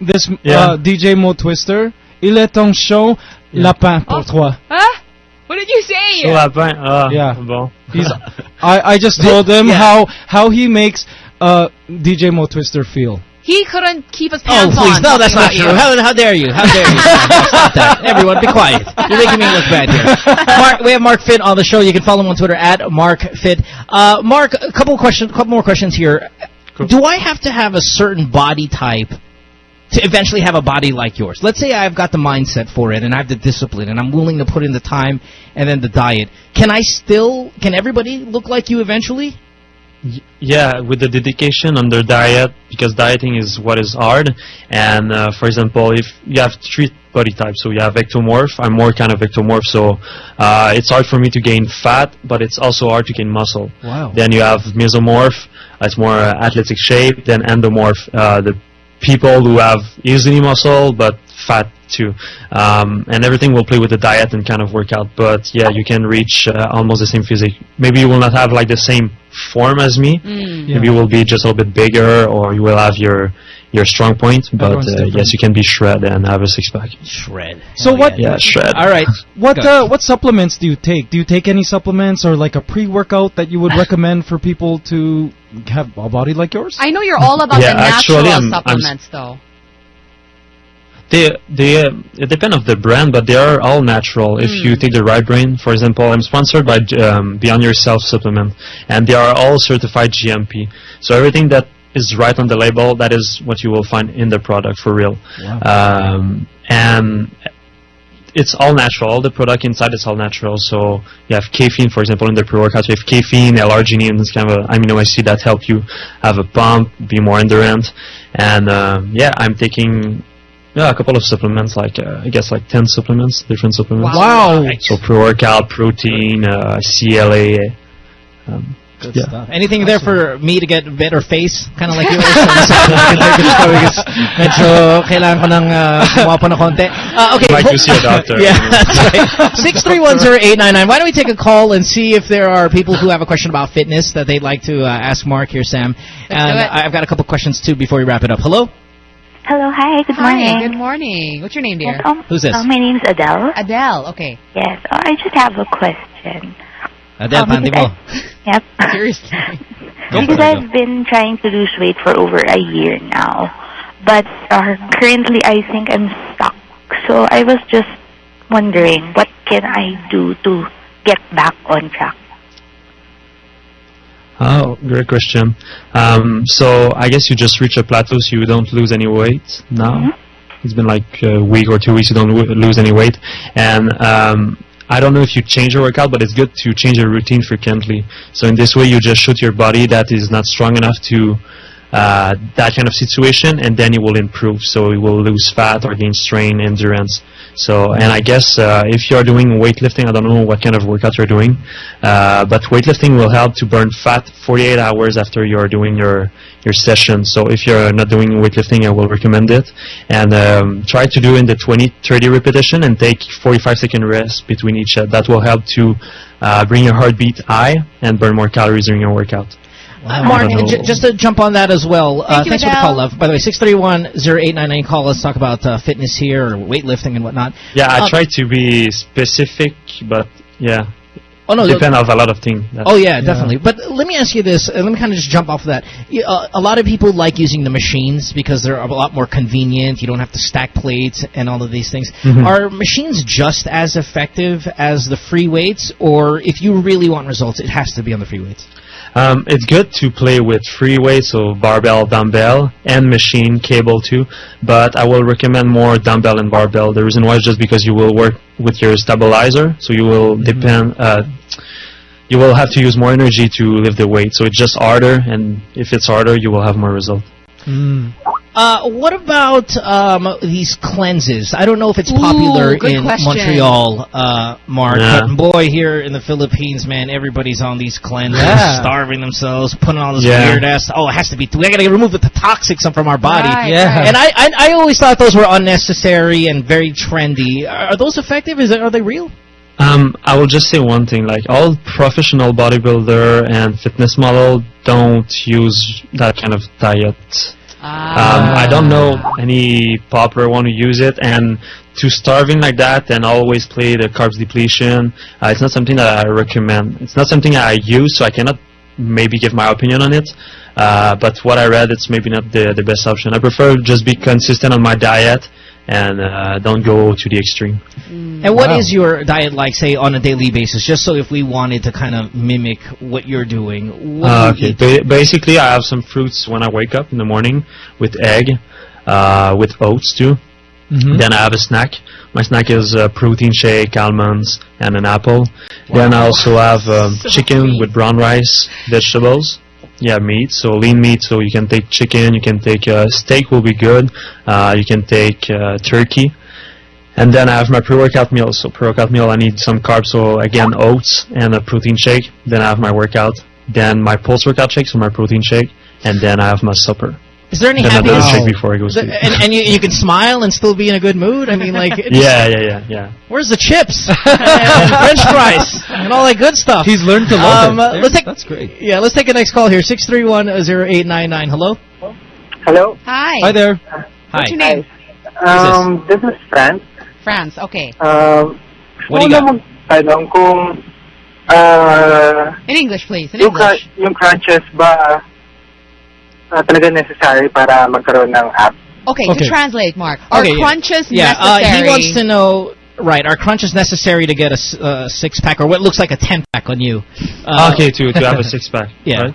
this Yeah. uh, DJ Mo Twister, il est ton show, lapin pour toi. Huh? What did you say? Sur la fin, ah, Yeah. bon. He's, I, I just told him Yeah. how how he makes uh, DJ Mo Twister feel. He couldn't keep his pants on. Oh, pants please. on. No, that's not talking true. about How, how dare you? How dare you? Stop that. Everyone, be quiet. You're making me look bad here. Mark, we have Marc Fitt on the show. You can follow him on Twitter at Marc Fitt. Uh, Mark, a couple questions, couple more questions here. Do I have to have a certain body type to eventually have a body like yours? Let's say I've got the mindset for it and I have the discipline and I'm willing to put in the time and then the diet. Can I still, can everybody look like you eventually? Yeah, with the dedication on their diet, because dieting is what is hard. And uh, for example, if you have three body types, so you have ectomorph, I'm more kind of ectomorph, so uh, it's hard for me to gain fat, but it's also hard to gain muscle. Wow. Then you have mesomorph, it's more uh, athletic shape. Then endomorph, uh, the people who have easily muscle but fat too. Um, and everything will play with the diet and kind of work out. But yeah, you can reach uh, almost the same physique. Maybe you will not have like the same form as me. Mm. Maybe you will be just a little bit bigger, or you will have your your strong point. But uh, yes, you can be shred and have a six pack. Shred. So Hell what- yeah. Yeah, shred. All right. What uh, what supplements do you take? Do you take any supplements or like a pre-workout that you would recommend for people to have a body like yours? I know you're all about Yeah, the natural actually, I'm- I'm s- supplements, though. They they uh, it depend of the brand, but they are all natural. If you take the right brain, for example, I'm sponsored by um, Beyond Yourself supplement, and they are all certified GMP. So everything that is right on the label, that is what you will find in the product for real. Um, and it's all natural. All the product inside is all natural. So you have caffeine, for example, in the pre-workout. You have caffeine, L-arginine, and this kind of a amino acid that help you have a pump, be more endurance. And um, yeah, I'm taking yeah a couple of supplements, like uh, I guess like ten supplements, different supplements. Wow. So pre-workout, protein, uh, CLA. Um, Good Yeah. stuff. Anything there for me to get a better face? Kind of like yours? Because medyo kailangan ko ng uh, gumawa na konti. Uh, okay. Like ho- to see a doctor. yeah, that's right. 6310899. Why don't we take a call and see if there are people who have a question about fitness that they'd like to uh, ask Mark here, Sam. and do it. I've got a couple questions too before we wrap it up. Hello? Hello, hi, good Hi, morning. good morning. What's your name, dear? Yes, um, Who's this? uh, my name's Adele. Adele. Okay. Yes, uh, I just have a question. Adele, Um, pandi because mo. I- Yep. Seriously. Because for I've been trying to lose weight for over a year now, but uh, currently I think I'm stuck. So I was just wondering, what can I do to get back on track? Oh, great question. Um, so I guess you just reach a plateau, so you don't lose any weight now. It's been like a week or two weeks, you don't w- lose any weight, and um, I don't know if you change your workout, but it's good to change your routine frequently. So in this way, you just shoot your body that is not strong enough to uh, that kind of situation, and then it will improve. So you will lose fat or gain strain, endurance. So, and I guess uh, if you are doing weightlifting, I don't know what kind of workout you're doing, uh, but weightlifting will help to burn fat 48 hours after you're doing your your session. So if you're not doing weightlifting, I will recommend it, and um, try to do in the 20, 30 repetition and take 45 second rest between each set. That will help to uh, bring your heartbeat high and burn more calories during your workout. Uh, Mark, I don't know. j- just to jump on that as well. uh, Thank you, thanks for the call, love. By the way, 631-0899. Call us. Talk about uh, fitness here or weightlifting and whatnot. Yeah, I Uh, try to be specific, but yeah, Oh no, depend of a lot of things. Oh yeah, definitely. But let me ask you this. Uh, let me kind of just jump off of that. You, uh, a lot of people like using the machines because they're a lot more convenient. You don't have to stack plates and all of these things. Mhm. Are machines just as effective as the free weights, or if you really want results, it has to be on the free weights? Um, it's good to play with free weights, so barbell, dumbbell, and machine cable too. But I will recommend more dumbbell and barbell. The reason why is just because you will work with your stabilizer, so you will depend. Uh, you will have to use more energy to lift the weight, so it's just harder. And if it's harder, you will have more result. Mm. Uh, what about um, these cleanses? I don't know if it's popular Ooh, in question. Montreal, uh, Mark. Yeah. But boy, here in the Philippines, man, everybody's on these cleanses, Yeah. starving themselves, putting on this Yeah. weird ass. Oh, it has to be. We got to remove the toxics from our body. Right, Yeah. right. And I, I, I always thought those were unnecessary and very trendy. Are, are those effective? Is it, are they real? Um, I will just say one thing: like all professional bodybuilder and fitness model don't use that kind of diet. Um, I don't know any popular one who use it, and to starving like that and always play the carbs depletion, uh, it's not something that I recommend. It's not something I use, so I cannot maybe give my opinion on it. Uh, but what I read, it's maybe not the the best option. I prefer just be consistent on my diet and uh, don't go to the extreme. And what is Wow. your diet like, say, on a daily basis? Just so if we wanted to kind of mimic what you're doing. What Uh, do you okay. Ba- basically, I have some fruits when I wake up in the morning with egg, uh, with oats too. Mhm. Then I have a snack. My snack is a protein shake, almonds, and an apple. Then I also have um, So chicken sweet. with brown rice, vegetables. Yeah, meat. So lean meat. So you can take chicken. You can take uh, steak. Will be good. Uh, you can take uh, turkey. And then I have my pre-workout meal. So pre-workout meal, I need some carbs. So again, oats and a protein shake. Then I have my workout. Then my post-workout shake, so my protein shake. And then I have my supper. Is there any Then another happiness? shake before I go to sleep. and and you, you can smile and still be in a good mood. I mean, like, it's- Yeah, yeah, yeah, yeah. Where's the chips? and French fries and all that good stuff. He's learned to love Um, it. uh, let's take That's great. yeah. Let's take a next call here. Six three one zero eight nine nine. Hello. Hello? Hi. Hi there. What's Hi. your name? Um, this is France. France. Okay. Um, What do you got? magtanong kung uh, In English, please. In English. yung crunches ba uh, talaga necessary para magkaroon ng app? Okay, Okay. to translate, Mark. Are Okay, yeah. crunches Yeah, uh, he wants to know. Right, are crunches necessary to get a uh, six pack or what looks like a ten pack on you? Uh, okay, to to have a six pack. Yeah. Right?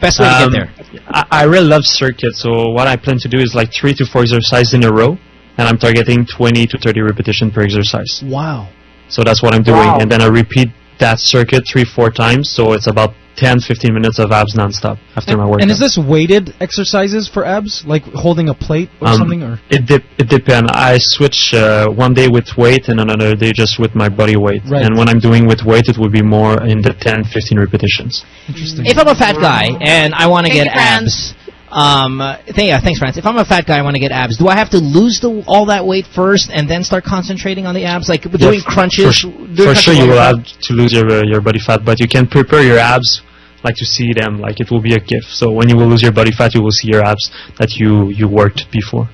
Best way to get Um, there. I, I really love circuit, so what I plan to do is like three to four exercises in a row, and I'm targeting 20 to 30 repetition per exercise. Wow. So that's what I'm doing, Wow. and then I repeat that circuit three, four times, so it's about 10, 15 minutes of abs nonstop after my workout. And is this weighted exercises for abs, like holding a plate or Um, something? Or It dep it depends. I switch uh, one day with weight and another day just with my body weight. Right. And when I'm doing with weight, it would be more in the 10, 15 repetitions. interesting. If I'm a fat guy and I want to get you, Franz. abs, um, th- yeah, thanks, France. If I'm a fat guy, I want to get abs. Do I have to lose the, all that weight first and then start concentrating on the abs, like doing crunches? For, doing for crunches sure, you will have to lose your uh, your body fat, but you can prepare your abs like to see them. Like it will be a gift. So when you will lose your body fat, you will see your abs that you you worked before.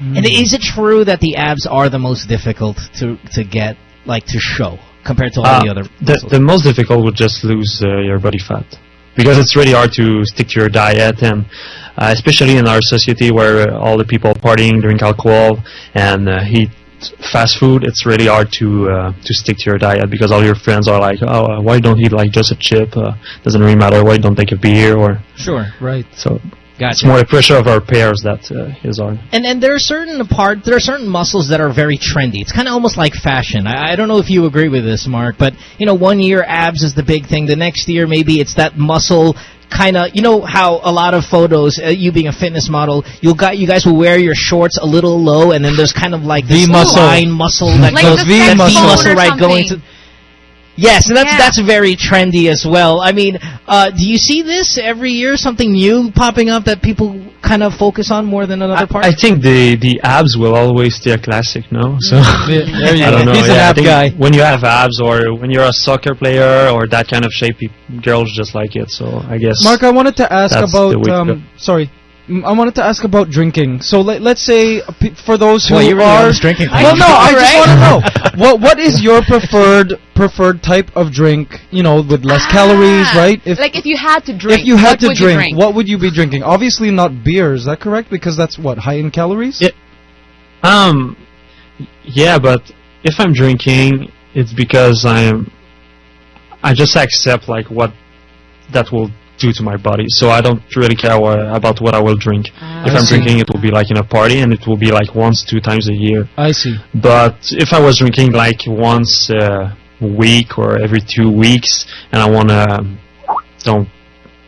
And is it true that the abs are the most difficult to to get, like to show, compared to all Uh, the other? the, the most difficult would just lose uh, your body fat because it's really hard to stick to your diet and uh, especially in our society where uh, all the people partying drink alcohol and uh, eat fast food it's really hard to uh, to stick to your diet because all your friends are like oh why don't eat like just a chip uh, doesn't really matter why don't take a beer or sure, right. so it's more the pressure of our peers that uh, is hard And and there are certain part there are certain muscles that are very trendy. It's kind of almost like fashion. I, I don't know if you agree with this, Mark, but you know, one year abs is the big thing. The next year maybe it's that muscle kind of. You know how a lot of photos, uh, you being a fitness model, you got you guys will wear your shorts a little low, and then there's kind of like this V muscle. line muscle that Like goes the V that muscle. muscle right going to. Something. Yes, and that's Yeah. that's very trendy as well. I mean, uh, do you see this every year? Something new popping up that people kind of focus on more than another I, part? I think the the abs will always stay a classic no so Yeah, there I don't know. He's yeah, an I ab guy. When you have abs, or when you're a soccer player, or that kind of shape, peop- girls just like it. So I guess. Mark, I wanted to ask about. Um, sorry, Mm, I wanted to ask about drinking. So let, let's say uh, for those who Boy, you really are drinking. Well, no, I just want to know what what is your preferred preferred type of drink? You know, with less calories, Ah, right? If like if you had to drink, if you had what to would drink, you drink? what would you be drinking? Obviously not beer. Is that correct? Because that's what high in calories. Yeah. Um, yeah, but if I'm drinking, it's because I'm. I just accept like what that will do to my body. So I don't really care what, about what I will drink. if I I'm see. drinking, it will be like in a party, and it will be like once, two times a year. I see. But if I was drinking like once a week or every two weeks, and I wanna don't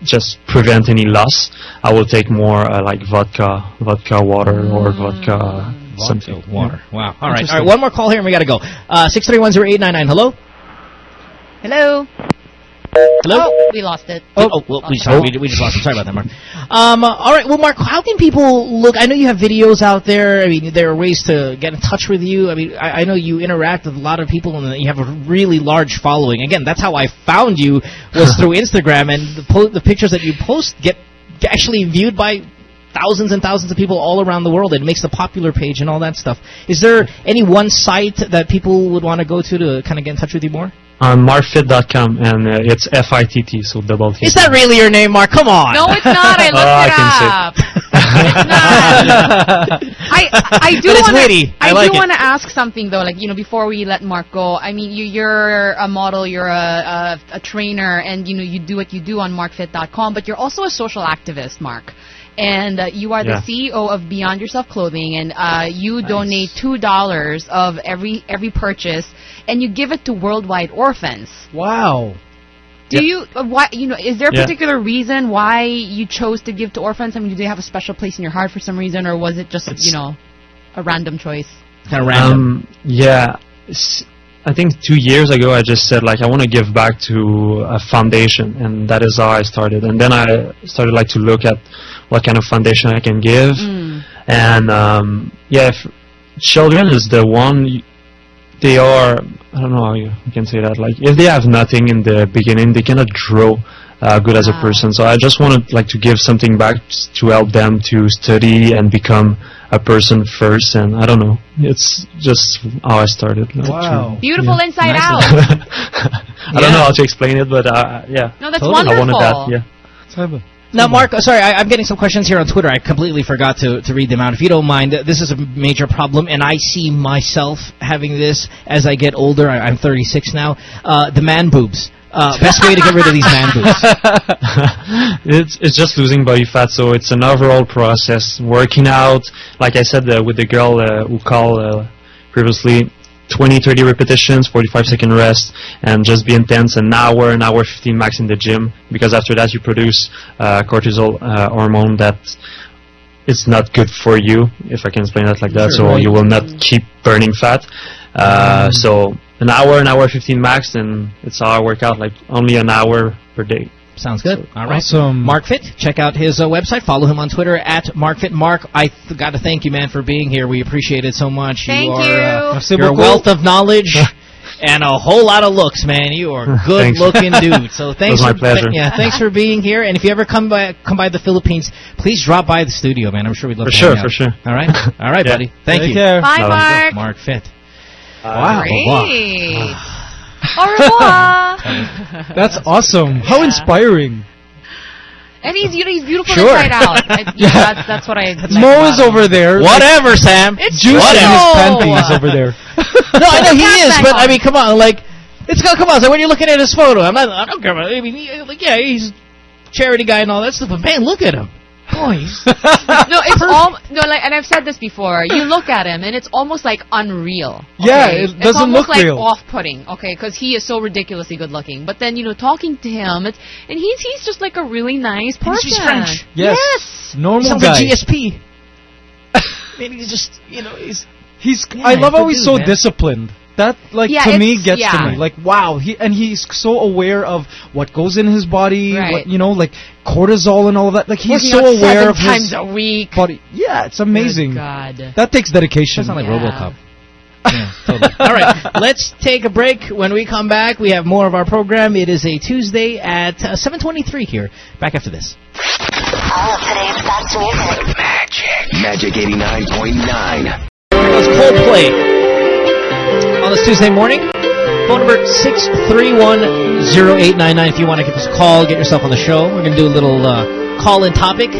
just prevent any loss, I will take more uh, like vodka, vodka water or vodka something. water. Wow. All right. All right. One more call here and we got to go. Uh, six three one zero eight nine nine. Hello. Hello. Hello. Oh, we lost it. Oh, oh well, we, sorry, we, we just lost him. Sorry about that, Mark. Um, uh, all right. Well, Mark, how can people look? I know you have videos out there. I mean, there are ways to get in touch with you. I mean, I, I know you interact with a lot of people, and you have a really large following. Again, that's how I found you was through Instagram, and the, po- the pictures that you post get get actually viewed by thousands and thousands of people all around the world. It makes the popular page and all that stuff. Is there any one site that people would want to go to to kind of get in touch with you more? On marcfitt.com and uh, it's F I T T, so double T. Is that really your name, Mark? Come on. No, it's not. I looked Oh, I it can say- up. it's not. I I do But it's want witty. I I, like do want to ask something though. Like you know, before we let Mark go, I mean, you, you're a model, you're a, a a trainer, and you know, you do what you do on MarcFitt.com. But you're also a social activist, Mark. And uh, you are Yeah. the CEO of Beyond Yourself Clothing, and uh, you donate two dollars of every every purchase, and you give it to worldwide orphans. Wow. Do Yeah. you uh, why you know is there a Yeah. particular reason why you chose to give to orphans? I mean, do they have a special place in your heart for some reason, or was it just It's- you know a random choice? Kind of random. Um, yeah, s- I think two years ago I just said like I want to give back to a foundation, and that is how I started. And then I started like to look at what kind of foundation I can give, Mm. and um, yeah, if children is the one. Y- They are I don't know how you, you can say that. Like if they have nothing in the beginning, they cannot grow uh, good as a person. So I just wanted like to give something back to help them to study and become a person first. And I don't know, it's just how I started. like, to- Wow. Beautiful inside Nice out. I don't know how to explain it, but uh, yeah. No, that's Totally. I wanted that. wonderful. Yeah. Now, Mark, sorry, I, I'm getting some questions here on Twitter. I completely forgot to, to read them out. If you don't mind, this is a major problem, and I see myself having this as I get older. I, I'm 36 now. Uh, the man boobs. Uh, best way to get rid of these man boobs. it's it's just losing body fat, so it's an overall process. Working out, like I said uh, with the girl uh, who called uh, previously, 20, 30 repetitions, 45 second rest, and just be intense. An hour, an hour 15 max in the gym, because after that you produce uh, cortisol uh, hormone that it's not good for you, if I can explain that like that. Sure, so right. you will not keep burning fat. Uh, So an hour, an hour 15 max, and it's our workout, like only an hour per day. Sounds good. All right. Awesome. Marc Fitt, check out his uh, website. Follow him on Twitter at MarcFitt. Mark, I th- got to thank you, man, for being here. We appreciate it so much. Thank you are, you. Uh, you're a beaucoup. wealth of knowledge and a whole lot of looks, man. You are a Thanks. good-looking dude. So thanks. was my for, pleasure. yeah, thanks for being here. And if you ever come by come by the Philippines, please drop by the studio, man. I'm sure we'd love For to sure, hang out. for sure. All right, all right, Yeah. buddy. Thank Take you. care. Bye, Mark. Marc Fitt. Wow. Great. Au revoir. That's awesome. How Yeah. inspiring. and he's you know he's beautiful Sure. inside out. I, yeah, that's that's what I. like Mo is over there. Whatever, Sam. It's Juice in his No. panties over there. no, I know he is, bang but I mean, come on, like, it's come on. So when you're looking at his photo, I'm not, I don't care about. I mean, he, like, yeah, he's charity guy and all that stuff, but man, look at him. Boy, No, it's all no like, and I've said this before. You look at him, and it's almost like unreal. Yeah, it it's doesn't almost look like real. off-putting. Okay, because he is so ridiculously good-looking. But then you know, talking to him, it's and he's he's just like a really nice person. he's French. Yes. Yes. Normal sounds guy. like GSP. Maybe he's just, you know, he's. He's. Yeah, I love how he's so man. disciplined. That like Yeah, to me gets yeah. to me. Like wow, he and he's so aware of what goes in his body. Right. What you know, like cortisol and all of that. Like he's Working so out aware seven of times his a week. body. Yeah, it's amazing. Good God. That takes dedication. Sounds like Yeah. RoboCop. Yeah, totally. All right, let's take a break. When we come back, we have more of our program. It is a Tuesday at uh, 7:23 here. Back after this. All of today's best music. Magic 89.9. That's Coldplay on this Tuesday morning. Phone number 631-0899 if you want to give us a call, get yourself on the show. We're going to do a little uh, call-in topic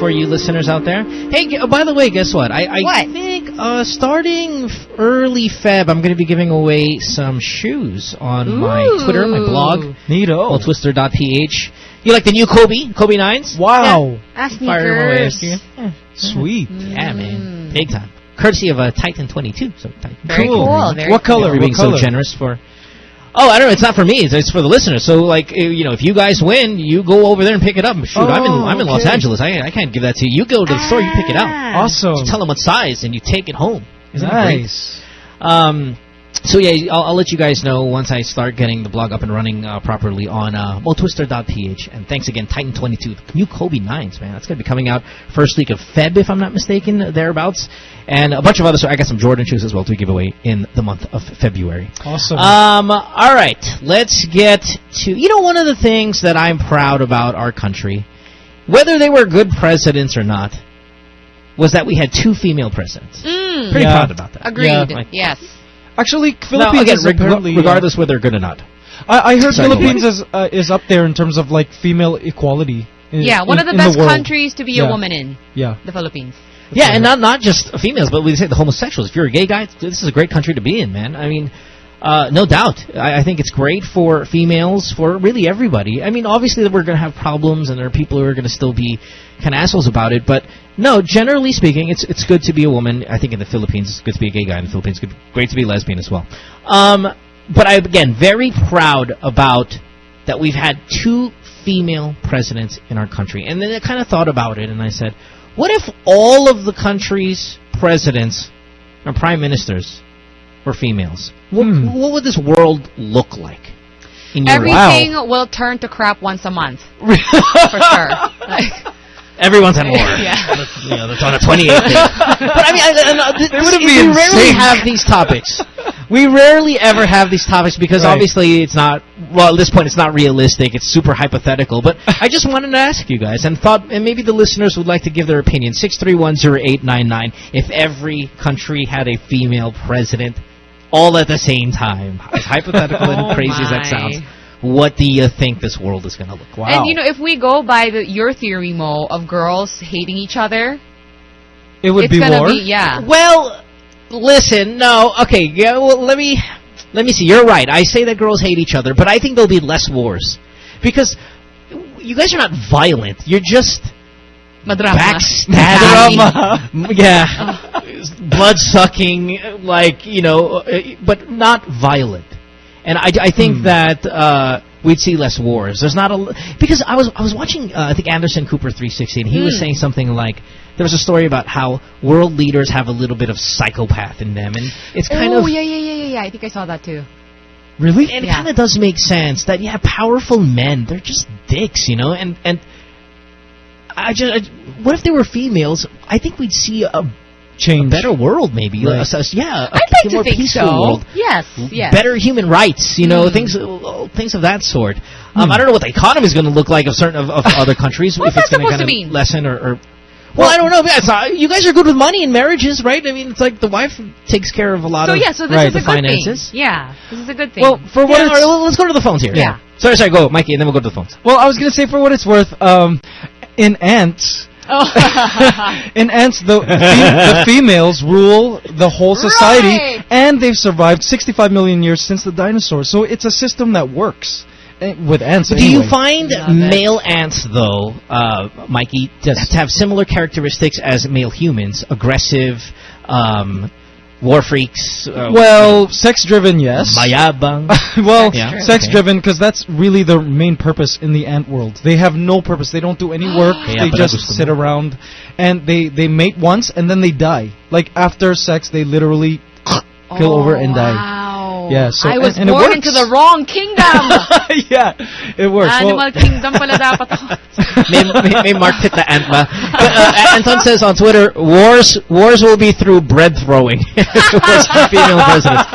for you listeners out there. Hey, oh, by the way, guess what? I, I What? think uh, starting early Feb, I'm going to be giving away some shoes on my Twitter, my blog, Neato. twister.ph. You like the new Kobe, Kobe 9s? Wow. Ass Fire 'em away, yeah. Sweet. Yeah, man. Big time. Courtesy of a Titan 22. So Titan Very Cool. cool. Very What cool. color? for being color? so generous for. Oh, I don't know. It's not for me. It's, it's for the listeners. So, like, eh, you know, if you guys win, you go over there and pick it up. Shoot, I'm in Oh, I'm in Los. Angeles. I I can't give that to you. You go to the store, you pick it out. Awesome. You tell them what size, and you take it home. Isn't that great? Nice. Um, so yeah, I'll, I'll let you guys know once I start getting the blog up and running uh, properly on uh, well twister.ph. And thanks again, Titan22, the new Kobe nines, man. That's gonna be coming out first week of Feb, if I'm not mistaken, thereabouts. And a bunch of others. I got some Jordan shoes as well to give away in the month of February. Awesome. Um, all right, let's get to you know one of the things that I'm proud about our country, whether they were good presidents or not, was that we had two female presidents. Mm. Pretty Yeah. proud about that. Agreed. Like- yes. Actually, Now, Philippines again, is reg- apparently regardless whether they're good or not. I, I heard Sorry, Philippines is uh, is up there in terms of like female equality. In, Yeah, one in- of the best world. countries to be a woman in. Yeah. The Philippines. Yeah, and not not just females, but we say the homosexuals. If you're a gay guy, this is a great country to be in, man. I mean, uh, no doubt. I, I think it's great for females, for really everybody. I mean, obviously we're going to have problems, and there are people who are going to still be kind of assholes about it. But no, generally speaking, it's it's good to be a woman. I think in the Philippines, it's good to be a gay guy in the Philippines. Good, great to be lesbian as well. Um, but I again very proud about that we've had two female presidents in our country. And then I kind of thought about it, and I said, what if all of the country's presidents or prime ministers were females? What, Hmm. what would this world look like? In your Everything will turn to crap once a month. For sure. Like, Everyone's at war. Yeah. That's, you know, that's on a 28th day. but I mean, I, I, I, this, wouldn't we be rarely have these topics. We rarely ever have these topics because Right. obviously it's not, well, at this point it's not realistic. It's super hypothetical. But I just wanted to ask you guys and thought, and maybe the listeners would like to give their opinion. 6310899. If every country had a female president all at the same time, as hypothetical Oh and crazy as that sounds, what do you think this world is going to look like? And you know, if we go by the, your theory, Mo, of girls hating each other, It would it's be gonna war. be yeah. Well, listen, no, okay, yeah, well, let me let me see. You're right. I say that girls hate each other, but I think there'll be less wars because you guys are not violent. You're just Madrama. backstabbing, yeah, blood sucking, like you know, but not violent. And I, I think that uh, we'd see less wars. There's not a because I was I was watching uh, I think Anderson Cooper 360 and he was Hmm. saying something like there was a story about how world leaders have a little bit of psychopath in them, and it's kind oh of yeah, yeah, yeah, yeah, yeah. I think I saw that too. Really? and it kind of does make sense that yeah, powerful men they're just dicks, you know, and and I just I, what if they were females? I think we'd see a Change. a better world, maybe. Right. A- a- yeah, a I'd like more to think peaceful so. world. Yes, yes. Better human rights, you know, Mm. things uh, things of that sort. Um, I don't know what the economy is going to look like of certain of, of other countries. What's if it's that going supposed kind to of mean? lessen or. or well, I don't know. Yeah, it's not, you guys are good with money and marriages, right? I mean, it's like the wife takes care of a lot So of yeah, so this Right, is a the good finances. thing. Yeah, this is a good thing. Well, for what Yeah, it's all right, let's go to the phones here. Yeah. Sorry, sorry, go, Mikey, and then we'll go to the phones. well, I was gonna say for what it's worth, um, in ants, oh. in ants, the fe- the females rule the whole society, Right. and they've survived 65 million years since the dinosaurs. So it's a system that works eh, with ants. Do you find Love it. male ants, though, uh, Mikey, to, to have similar characteristics as male humans? Aggressive, um, war freaks, uh, Well, sex-driven, yes. mayabang. well, Yeah, okay. sex-driven because that's really their main purpose in the ant world. They have no purpose. They don't do any work. Kaya they just sit mo. around, and they they mate once and then they die. Like after sex, they literally kill over and die. Oh, Wow. Yeah, so- I was and- and born into the wrong kingdom. yeah, it works. Well, Animal kingdom pala dapat may, may, may Mark hit the? But, uh, Anton says on Twitter, wars wars will be through bread throwing. Female presidents.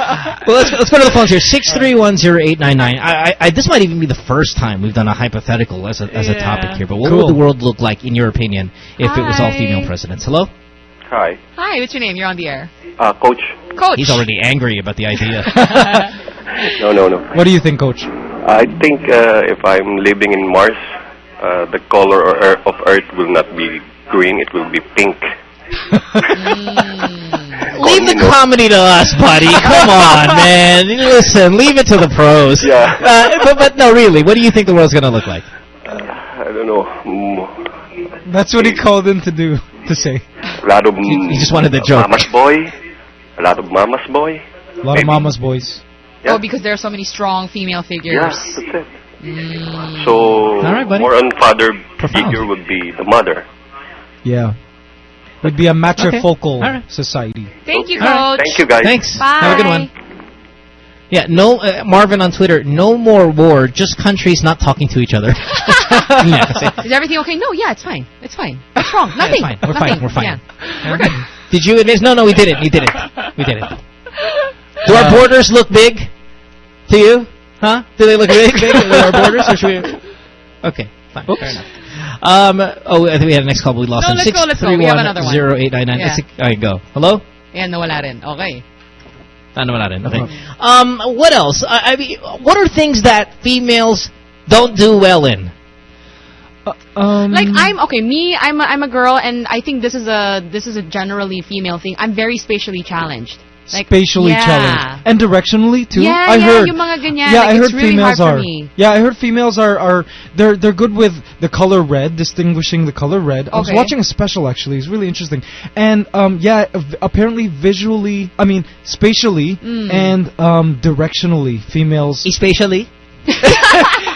Well, let's, let's go to the phones here. Six three one zero eight nine nine. I, I, this might even be the first time we've done a hypothetical as a, as a topic here. But what Cool. would the world look like, in your opinion, if it was all female presidents? Hello? Hi. Hi, what's your name? You're on the air. Uh, coach. Coach. He's already angry about the idea. No, no, no. what do you think, Coach? I think uh, if I'm living in Mars, uh, the color of Earth will not be green, it will be pink. leave the comedy to us, buddy. Come on, man. Listen, leave it to the pros. Yeah. Uh, but, but no, really, what do you think the world's going to look like? I don't know. Mm, That's what he called in to do to say. A lot of He- he just wanted the joke. Mama's boy. A lot of mama's boy. A lot of mama's boys. Oh, because there are so many strong female figures. Yeah, that's it. Mm. So All right, buddy. more on father Profound. figure would be the mother. Yeah. Would be a matrifocal All right. society. Thank you, All right. coach. Thank you guys. Thanks. Bye. Have a good one. Yeah, no, uh, Marvin on Twitter. No more war. Just countries not talking to each other. yeah, that's everything okay? No, yeah, it's fine. It's fine. What's wrong? Yeah, Nothing. it's fine. We're Nothing. fine. We're fine. Yeah. We're good. Did you admit? No, no, we did it. We did it. We did it. Do our borders look big to you? Huh? Do they look big? big our borders? Or should we? Okay, fine. Fair enough. Um, oh, I think we had a next call, but we lost No, him. let's go, let's go. We have another one. 631-0899. Yeah. Six- All right, go. Hello? Yeah, nawala rin. Okay. Ano wala rin. Okay. Um, what else? I, I mean, what are things that females don't do well in? Um, Like I'm okay. Me, I'm a, I'm a girl, and I think this is a this is a generally female thing. I'm very spatially challenged. Like spatially yeah. challenged and directionally too. Yeah, I yeah, heard. yung mga ganyan, Yeah, like, I it's heard really females are. Yeah, I heard females are are they're they're good with the color red, distinguishing the color red. I was watching a special actually. It's really interesting. And um yeah, apparently visually, I mean spatially Mm. and um directionally, females Especially?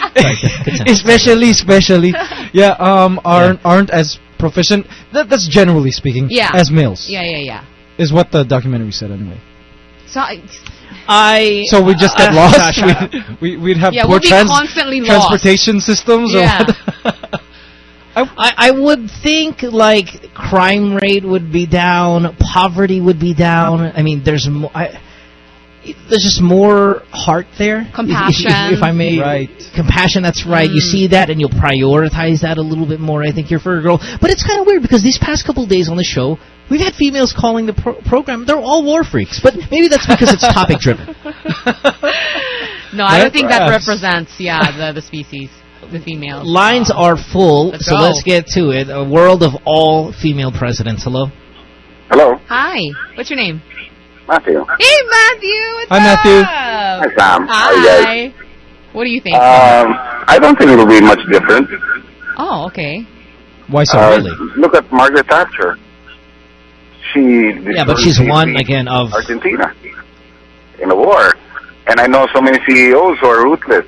especially especially yeah um aren't aren't as proficient. That, that's generally speaking. Yeah. As males Yeah, yeah, yeah. is what the documentary said anyway. So I- I. So we just get uh, lost. gosh, we, we we'd have Yeah, poor we'll be trans- constantly lost. transportation systems. Yeah. Or what? I, I would think like crime rate would be down, poverty would be down. I mean, there's more. I, there's just more heart there. If- if- Compassion. If, if I may, Right. Compassion. That's right. You Mm. see that, and you'll prioritize that a little bit more. I think you're for a girl, but it's kind of weird because these past couple days on the show, we've had females calling the pro- program. They're all war freaks, but maybe that's because it's topic driven. no, I don't think that represents yeah the the species, the females. Lines are full, Let's so go. let's get to it. A world of all female presidents. Hello. Hello, Hi, what's your name? Matthew. Hey, Matthew. What's Hi, Matthew. Hi, Sam. How you guys? Hi. What do you think? Um, I don't think it'll be much different. oh, okay. Why so? Uh, really? Look at Margaret Thatcher. She Yeah, but she's one again of Argentina in a war, and I know so many CEOs who are ruthless.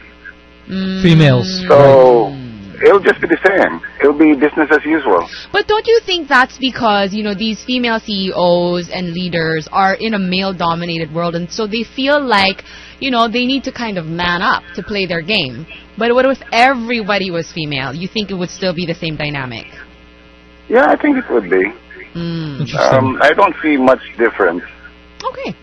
Mm. Females. So it'll just be the same. It'll be business as usual. But don't you think that's because, you know, these female CEOs and leaders are in a male dominated world and so they feel like, you know, they need to kind of man up to play their game. But what if everybody was female? You think it would still be the same dynamic? Yeah, I think it would be. Mm. Interesting. Um, I don't see much difference. Okay.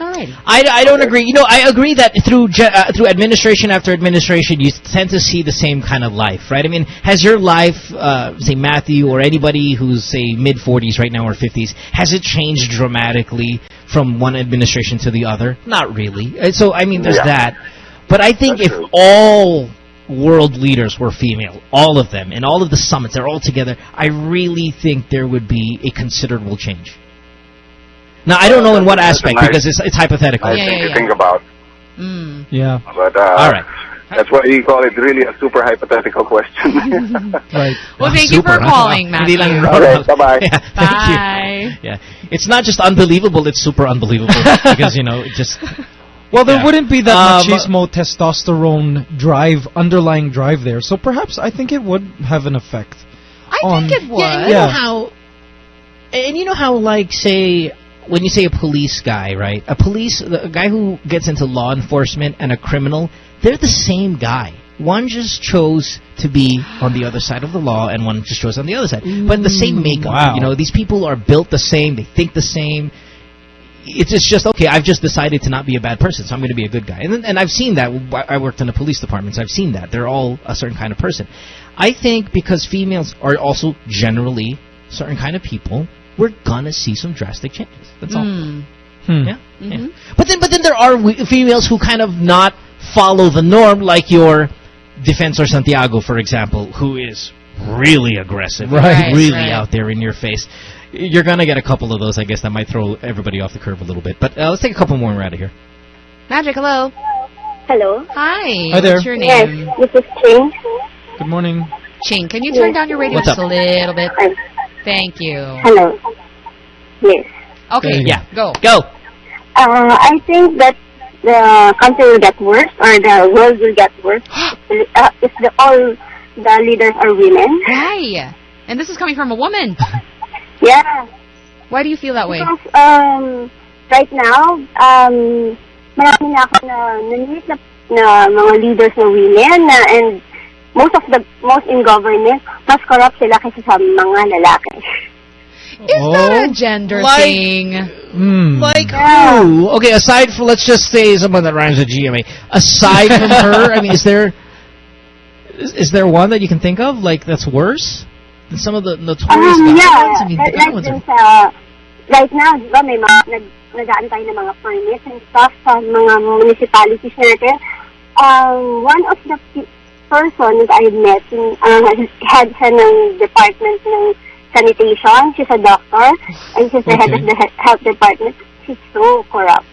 Alrighty. I, I don't agree. You know, I agree that through uh, through administration after administration, you tend to see the same kind of life, right? I mean, has your life, uh, say Matthew or anybody who's say mid 40s right now or 50s, has it changed dramatically from one administration to the other? Not really. Uh, So I mean, there's Yeah. that. But I think That's if true. all world leaders were female, all of them, and all of the summits, they're all together, I really think there would be a considerable change. Now, I don't know in what aspect nice- because it's, it's hypothetical. Nice Yeah, thing yeah, to think about. Mm. Yeah. But uh, All right. that's why you call it really a super hypothetical question. Right. Well, thank you for calling, Hindi Matthew. Okay, bye-bye. Yeah, thank Bye. you. Yeah, it's not just unbelievable; it's super unbelievable because you know it just. Well, there Yeah. wouldn't be that Um, machismo, testosterone drive, underlying drive there. So perhaps I think it would have an effect. I On- think it would. Yeah, and you Yeah. know how, and you know how, like, say, when you say a police guy, right? A police, a guy who gets into law enforcement and a criminal, they're the same guy. One just chose to be on the other side of the law, and one just chose on the other side. But the same mm. makeup. Wow. You know, these people are built the same. They think the same. It's it's just okay. I've just decided to not be a bad person, so I'm going to be a good guy. And and I've seen that. I worked in the police department, so I've seen that. They're all a certain kind of person. I think because females are also generally certain kind of people, we're gonna see some drastic changes. That's all. Mm. Hmm. Yeah. yeah. But then, but then there are we- females who kind of not follow the norm, like your Defensor Santiago, for example, who is really aggressive, Right. Right, really right. out there in your face. You're gonna get a couple of those, I guess, that might throw everybody off the curve a little bit. But uh, let's take a couple more and we're out of here. Magic, hello. Hello. Hi. Hi there. What's your Yes, name? this is Ching. Good morning. Ching, can you turn down your radio just a little bit? Hi. Thank you. Hello. Yes. Okay, Yeah. go. Go. Uh, I think that the country will get worse or the world will get worse if, uh, if the, all the leaders are women. Why? And this is coming from a woman. Yeah. Why do you feel that way? Because um, right now, um, marami na ako na nanilit na, na mga leaders na women na, and most of the, most in government, mas corrupt sila kaysa sa mga lalaki. Is that a gender Like- thing? Hmm. Like who? Okay, aside from let's just say someone that rhymes with GMA. Aside from her, I mean, is there is, is there one that you can think of like that's worse than some of the notorious Um, guys? yeah, I mean, like, the like ones dun are. sa, right now, di ba, may mga, nag, nagaan tayo ng mga permits and stuff sa mga municipalities natin. Um, one of the pe- person that I met, yung, uh, head siya ng department ng sanitation, she's a doctor, and she's the head of the health department. She's so corrupt.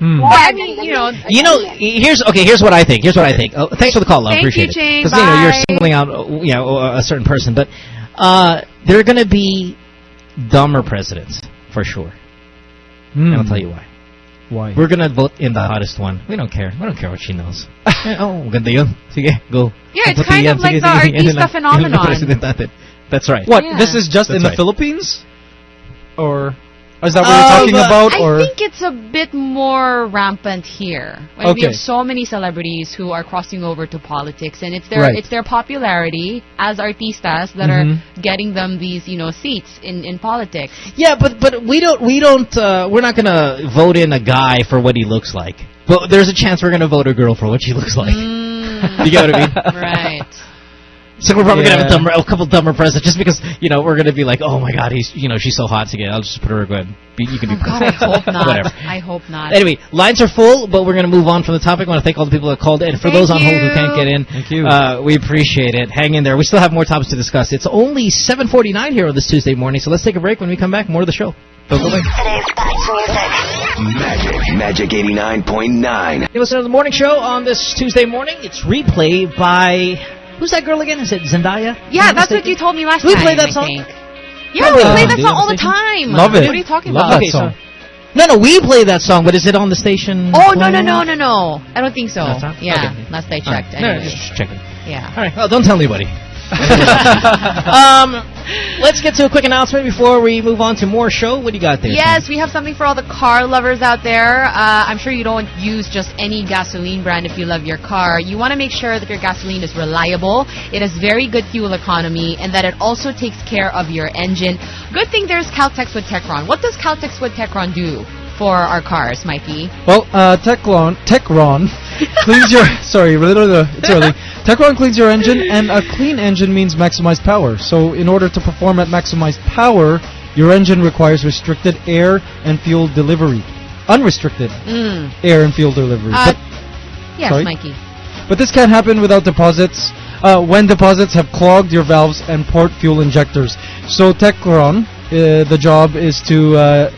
Hmm. More I mean, you know. You know, here's okay. Here's what I think. Here's what I think. Oh, thanks for the call, love. Thank Appreciate you, it. Jane. you know you're singling out, uh, you know, a certain person, but uh, there are going to be dumber presidents for sure. Hmm. And I'll tell you why. Why? We're gonna vote in the hottest one. We don't care. We don't care what she knows. Eh, oh, ganda yun. Sige, go. Yeah, it's kind yan. of like Sige, the sige, yan artista lang. Yan lang phenomenon. ang president natin. That's right. What? Yeah. This is just in the right. Philippines? Or is that what Uh, you're talking but about? I or think it's a bit more rampant here. When we have so many celebrities who are crossing over to politics, and it's their Right. it's their popularity as artistas that Mhm. are getting them these you know seats in in politics. Yeah, but but we don't we don't uh, we're not gonna vote in a guy for what he looks like. But there's a chance we're gonna vote a girl for what she looks like. Mm, You get what I mean? right. So we're probably gonna have a, dumber, a couple dumber presidents just because you know we're gonna be like, oh my god, he's you know she's so hot to get. I'll just put her. Go ahead, be, you can be Oh God, I hope not. Whatever. I hope not. Anyway, lines are full, but we're going to move on from the topic. I want to thank all the people that called in. For Thank those on hold who can't get in, Thank you. Uh, we appreciate it. Hang in there. We still have more topics to discuss. It's only 7:49 here on this Tuesday morning, so let's take a break. When we come back, more of the show. Don't go away. Today's best music. Magic. Magic 89.9. You listen to the morning show on this Tuesday morning. It's replay by who's that girl again? Is it Zendaya? Yeah, Am I that's what you told me last We time. play that I song? think. Yeah, we play that song all the time. Love it. What are you talking Love about? that Okay, song. so no, no, we play that song, but is it on the station? Oh no no no no no! I don't think so. That's Yeah, okay. last I checked. No, Anyway. just checking. Yeah. All right. Well, don't tell anybody. um, let's get to a quick announcement before we move on to more show. What do you got there? Yes, we have something for all the car lovers out there. Uh, I'm sure you don't use just any gasoline brand if you love your car. You want to make sure that your gasoline is reliable, it has very good fuel economy, and that it also takes care of your engine. Good thing there's Caltex with Techron. What does Caltex with Techron do for our cars, Mikey? Well, uh, Techron, Techron cleans your. Sorry, it's early. Techron cleans your engine, and a clean engine means maximized power. So, in order to perform at maximized power, your engine requires restricted air and fuel delivery. Unrestricted Mm. air and fuel delivery. Uh, but, yes, sorry? Mikey. but this can't happen without deposits. Uh, when deposits have clogged your valves and port fuel injectors. So Techron, uh, the job is to uh,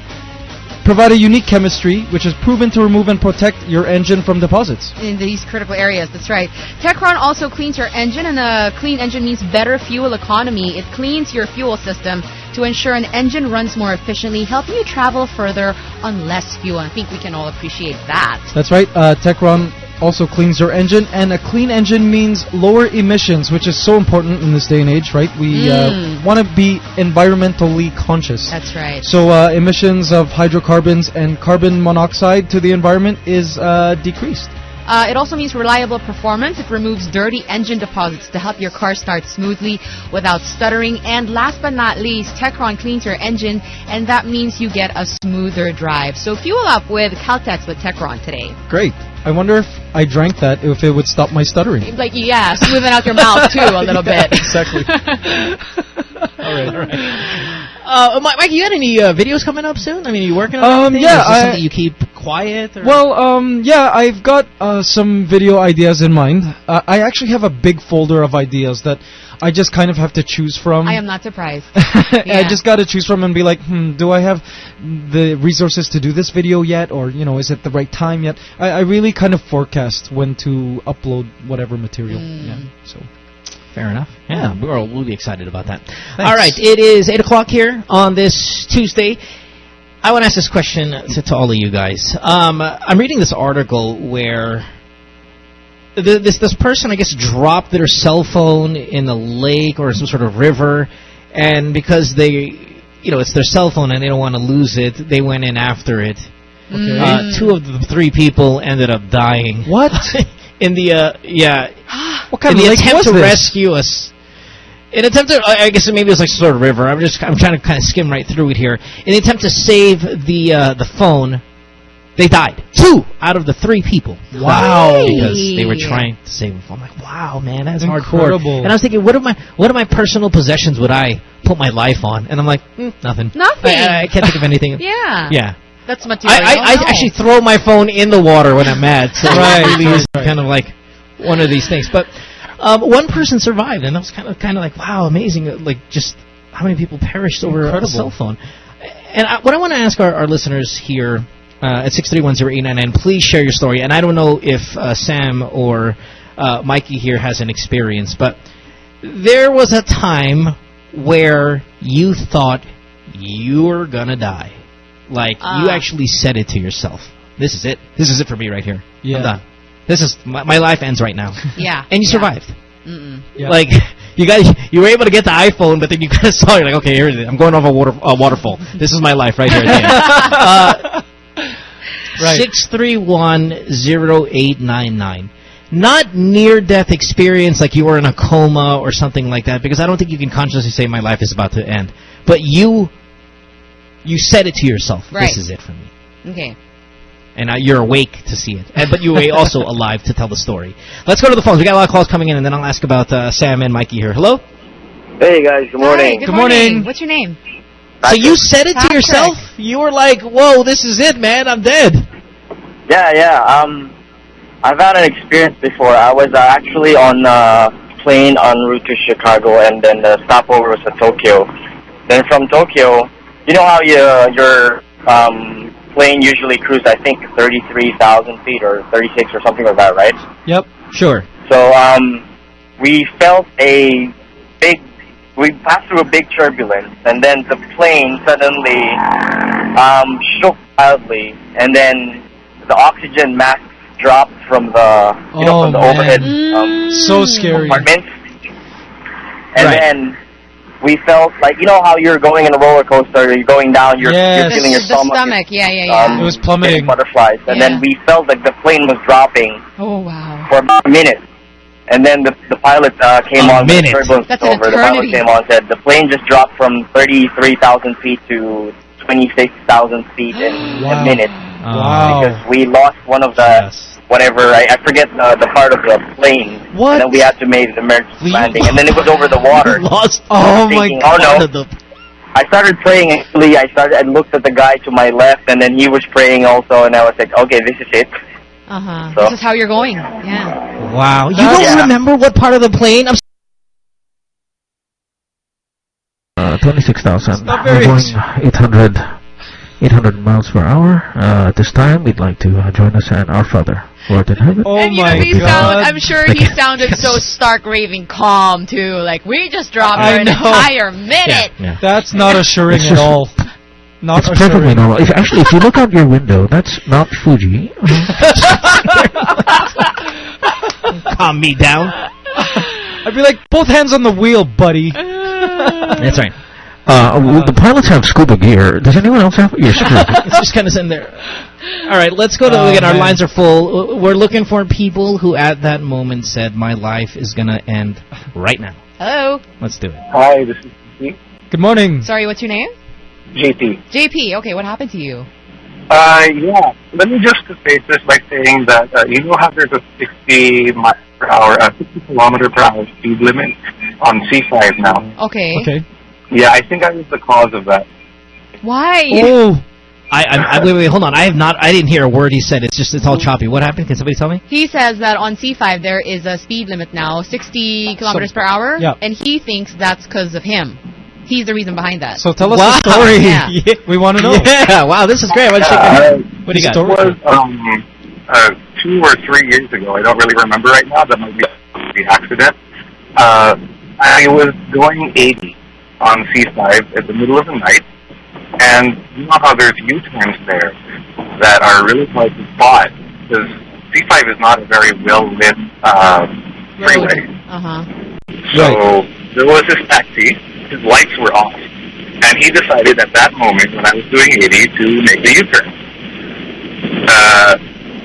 provide a unique chemistry which is proven to remove and protect your engine from deposits. in these critical areas. That's right. Techron also cleans your engine, and a clean engine means better fuel economy. It cleans your fuel system to ensure an engine runs more efficiently, helping you travel further on less fuel. I think we can all appreciate that. That's right. Uh, Techron also cleans your engine, and a clean engine means lower emissions, which is so important in this day and age, right? We uh, Mm. want to be environmentally conscious. That's right. So uh, emissions of hydrocarbons and carbon monoxide to the environment is uh, decreased. Uh, it also means reliable performance. It removes dirty engine deposits to help your car start smoothly without stuttering. And last but not least, Techron cleans your engine, and that means you get a smoother drive. So fuel up with Caltex with Techron today. Great. I wonder if I drank that, if it would stop my stuttering. Like, yeah, smoothing out your mouth too a little Yeah, bit. exactly. all right, all right. Uh, Mike, you got any uh, videos coming up soon? I mean, are you working on Um, anything? yeah, is this I- something you keep quiet? Or? Well, um, yeah, I've got uh, some video ideas in mind. Uh, I actually have a big folder of ideas that I just kind of have to choose from. I am not surprised. I just got to choose from and be like, hmm, do I have the resources to do this video yet, or you know, is it the right time yet? I, I really kind of forecast when to upload whatever material. Mm. Yeah, so Fair enough. Yeah, we'll, we'll be excited about that. All right, it is 8 o'clock here on this Tuesday. I want to ask this question to, to all of you guys. Um, I'm reading this article where the, this this person, I guess, dropped their cell phone in a lake or some sort of river, and because they, you know, it's their cell phone and they don't want to lose it, they went in after it. Okay. Uh, two of the three people ended up dying. What? in the uh, yeah, What kind in of the attempt to this? rescue us. In attempt to, I I guess maybe it was like some sort of river. I'm just, I'm trying to kind of skim right through it here. In the attempt to save the uh, the phone, they died. Two out of the three people. Wow. died Because they were trying to save the phone. I'm like, wow, man, that's hardcore. And I was thinking, what are my what are my personal possessions would I put my life on? And I'm like, mm, nothing. Nothing. I, I can't think of anything. Yeah. Yeah. That's material. I, I, I No. actually throw my phone in the water when I'm mad. So Right, it really is right, right. kind of like one of these things. But um, one person survived, and that was kind of kind of like wow, amazing. uh, Like just how many people perished over a cell phone. And I, what I want to ask our, our listeners here uh, at six three one zero eight nine nine, please share your story. And I don't know if uh, Sam or uh, Mikey here has an experience, but there was a time where you thought you were gonna die. Like you Ah. actually said it to yourself. This is it. This is it for me right here. Yeah. I'm done. This is my, my life ends right now. Yeah. And you yeah. survived. Mm-mm. Yeah. Like you guys, you were able to get the iPhone, but then you kind of saw you're like, okay, here it is. I'm going off a water uh, waterfall. This is my life right here. At the end. uh, Right. Six three one zero eight nine nine. Not near death experience like you were in a coma or something like that, because I don't think you can consciously say my life is about to end. But you, you said it to yourself. Right. This is it for me Okay. And uh, you're awake to see it. And, but you are also alive to tell the story. Let's go to the phones. We got a lot of calls coming in, and then I'll ask about uh, Sam and Mikey here. Hello. Hey guys, good Hi, morning. good, Good morning. What's your name? So you said it to Patrick. yourself? You were like, "Whoa, this is it, man. I'm dead." Yeah, yeah. Um, I've had an experience before. I was uh, actually on a plane en route to Chicago, and then the stopover was at Tokyo. Then from Tokyo, you know how you, your um, plane usually cruises, I think, 33,000 feet or 36 or something like that, right? Yep. Sure. So um, we felt a big, we passed through a big turbulence, and then the plane suddenly um, shook wildly, and then the oxygen mask dropped from the, you know, Oh, from the man. overhead um, So scary. compartments. And Right. then we felt like, you know how you're going in a roller coaster, you're going down, you're, Yes. you're The, feeling your the stomach. stomach. Yeah, yeah, yeah. um, It was plummeting. butterflies, and Yeah. then we felt like the plane was dropping oh wow. for about a minute. And then the the pilot uh, came A on. when minute. The turbulence That's was an over. The pilot came on and said the plane just dropped from thirty three thousand feet to twenty six thousand feet in Wow. a minute Wow. because we lost one of the Yes. Whatever I, I forget the, the part of the plane. What? And then we had to make the emergency We landing, and then it was over the water. Lost. Oh my thinking, oh no. I started praying actually. I started. I looked at the guy to my left, and then he was praying also, and I was like, okay, this is it. Uh huh. So- This is how you're going. Yeah. wow. You That's- don't Yeah. remember what part of the plane? I'm Uh, 26,000. We're going 800, 800 miles per hour. Uh, at this time, we'd like to uh, join us and our Father, who in heaven. Oh and you my know, he god. sound, I'm sure he sounded so stark raving calm too. Like we just dropped I for an know. entire minute. yeah. That's not assuring It's at just- all. Not It's perfectly assuring. normal. If actually, if you look out your window, that's Mount Fuji. Calm me down. I'd be like, both hands on the wheel, buddy. That's right. Uh, well, the pilots have scuba gear. Does anyone else have? You're screwed. it's just kind of sitting there. All right, let's go to Oh, again. Our man. lines are full. We're looking for people who, at that moment, said, "My life is gonna end right now." Hello. Let's do it. Hi, this is Good morning. Sorry, what's your name? JP. JP. Okay, what happened to you? Uh, yeah. Let me just face this by saying that uh, you know how there's a 60 mile per hour, uh, 60 kilometer per hour speed limit on C5 now. Okay. Okay. Yeah, I think I was the cause of that. Why? Oh, I, I, I wait, wait, hold on. I have not. I didn't hear a word he said. It's just it's all choppy. What happened? Can somebody tell me? He says that on C5 there is a speed limit now, 60 kilometers So- per hour, yeah. and he thinks that's because of him. He's the reason behind that. so tell us Wow. the story. Yeah. We want to know. Yeah. Wow. This is great. I want to shake Uh, your. What do you got? story- was um, uh, two or three years ago. I don't really remember right now. That might be the accident. Uh, I was going 80 on C5 at the middle of the night, And you know how there's U-turns there that are really hard to spot because C5 is not a very well-lit uh, freeway. Uh huh. So there was this taxi, his lights were off. And he decided at that moment when I was doing 80 to make a U-turn. Uh,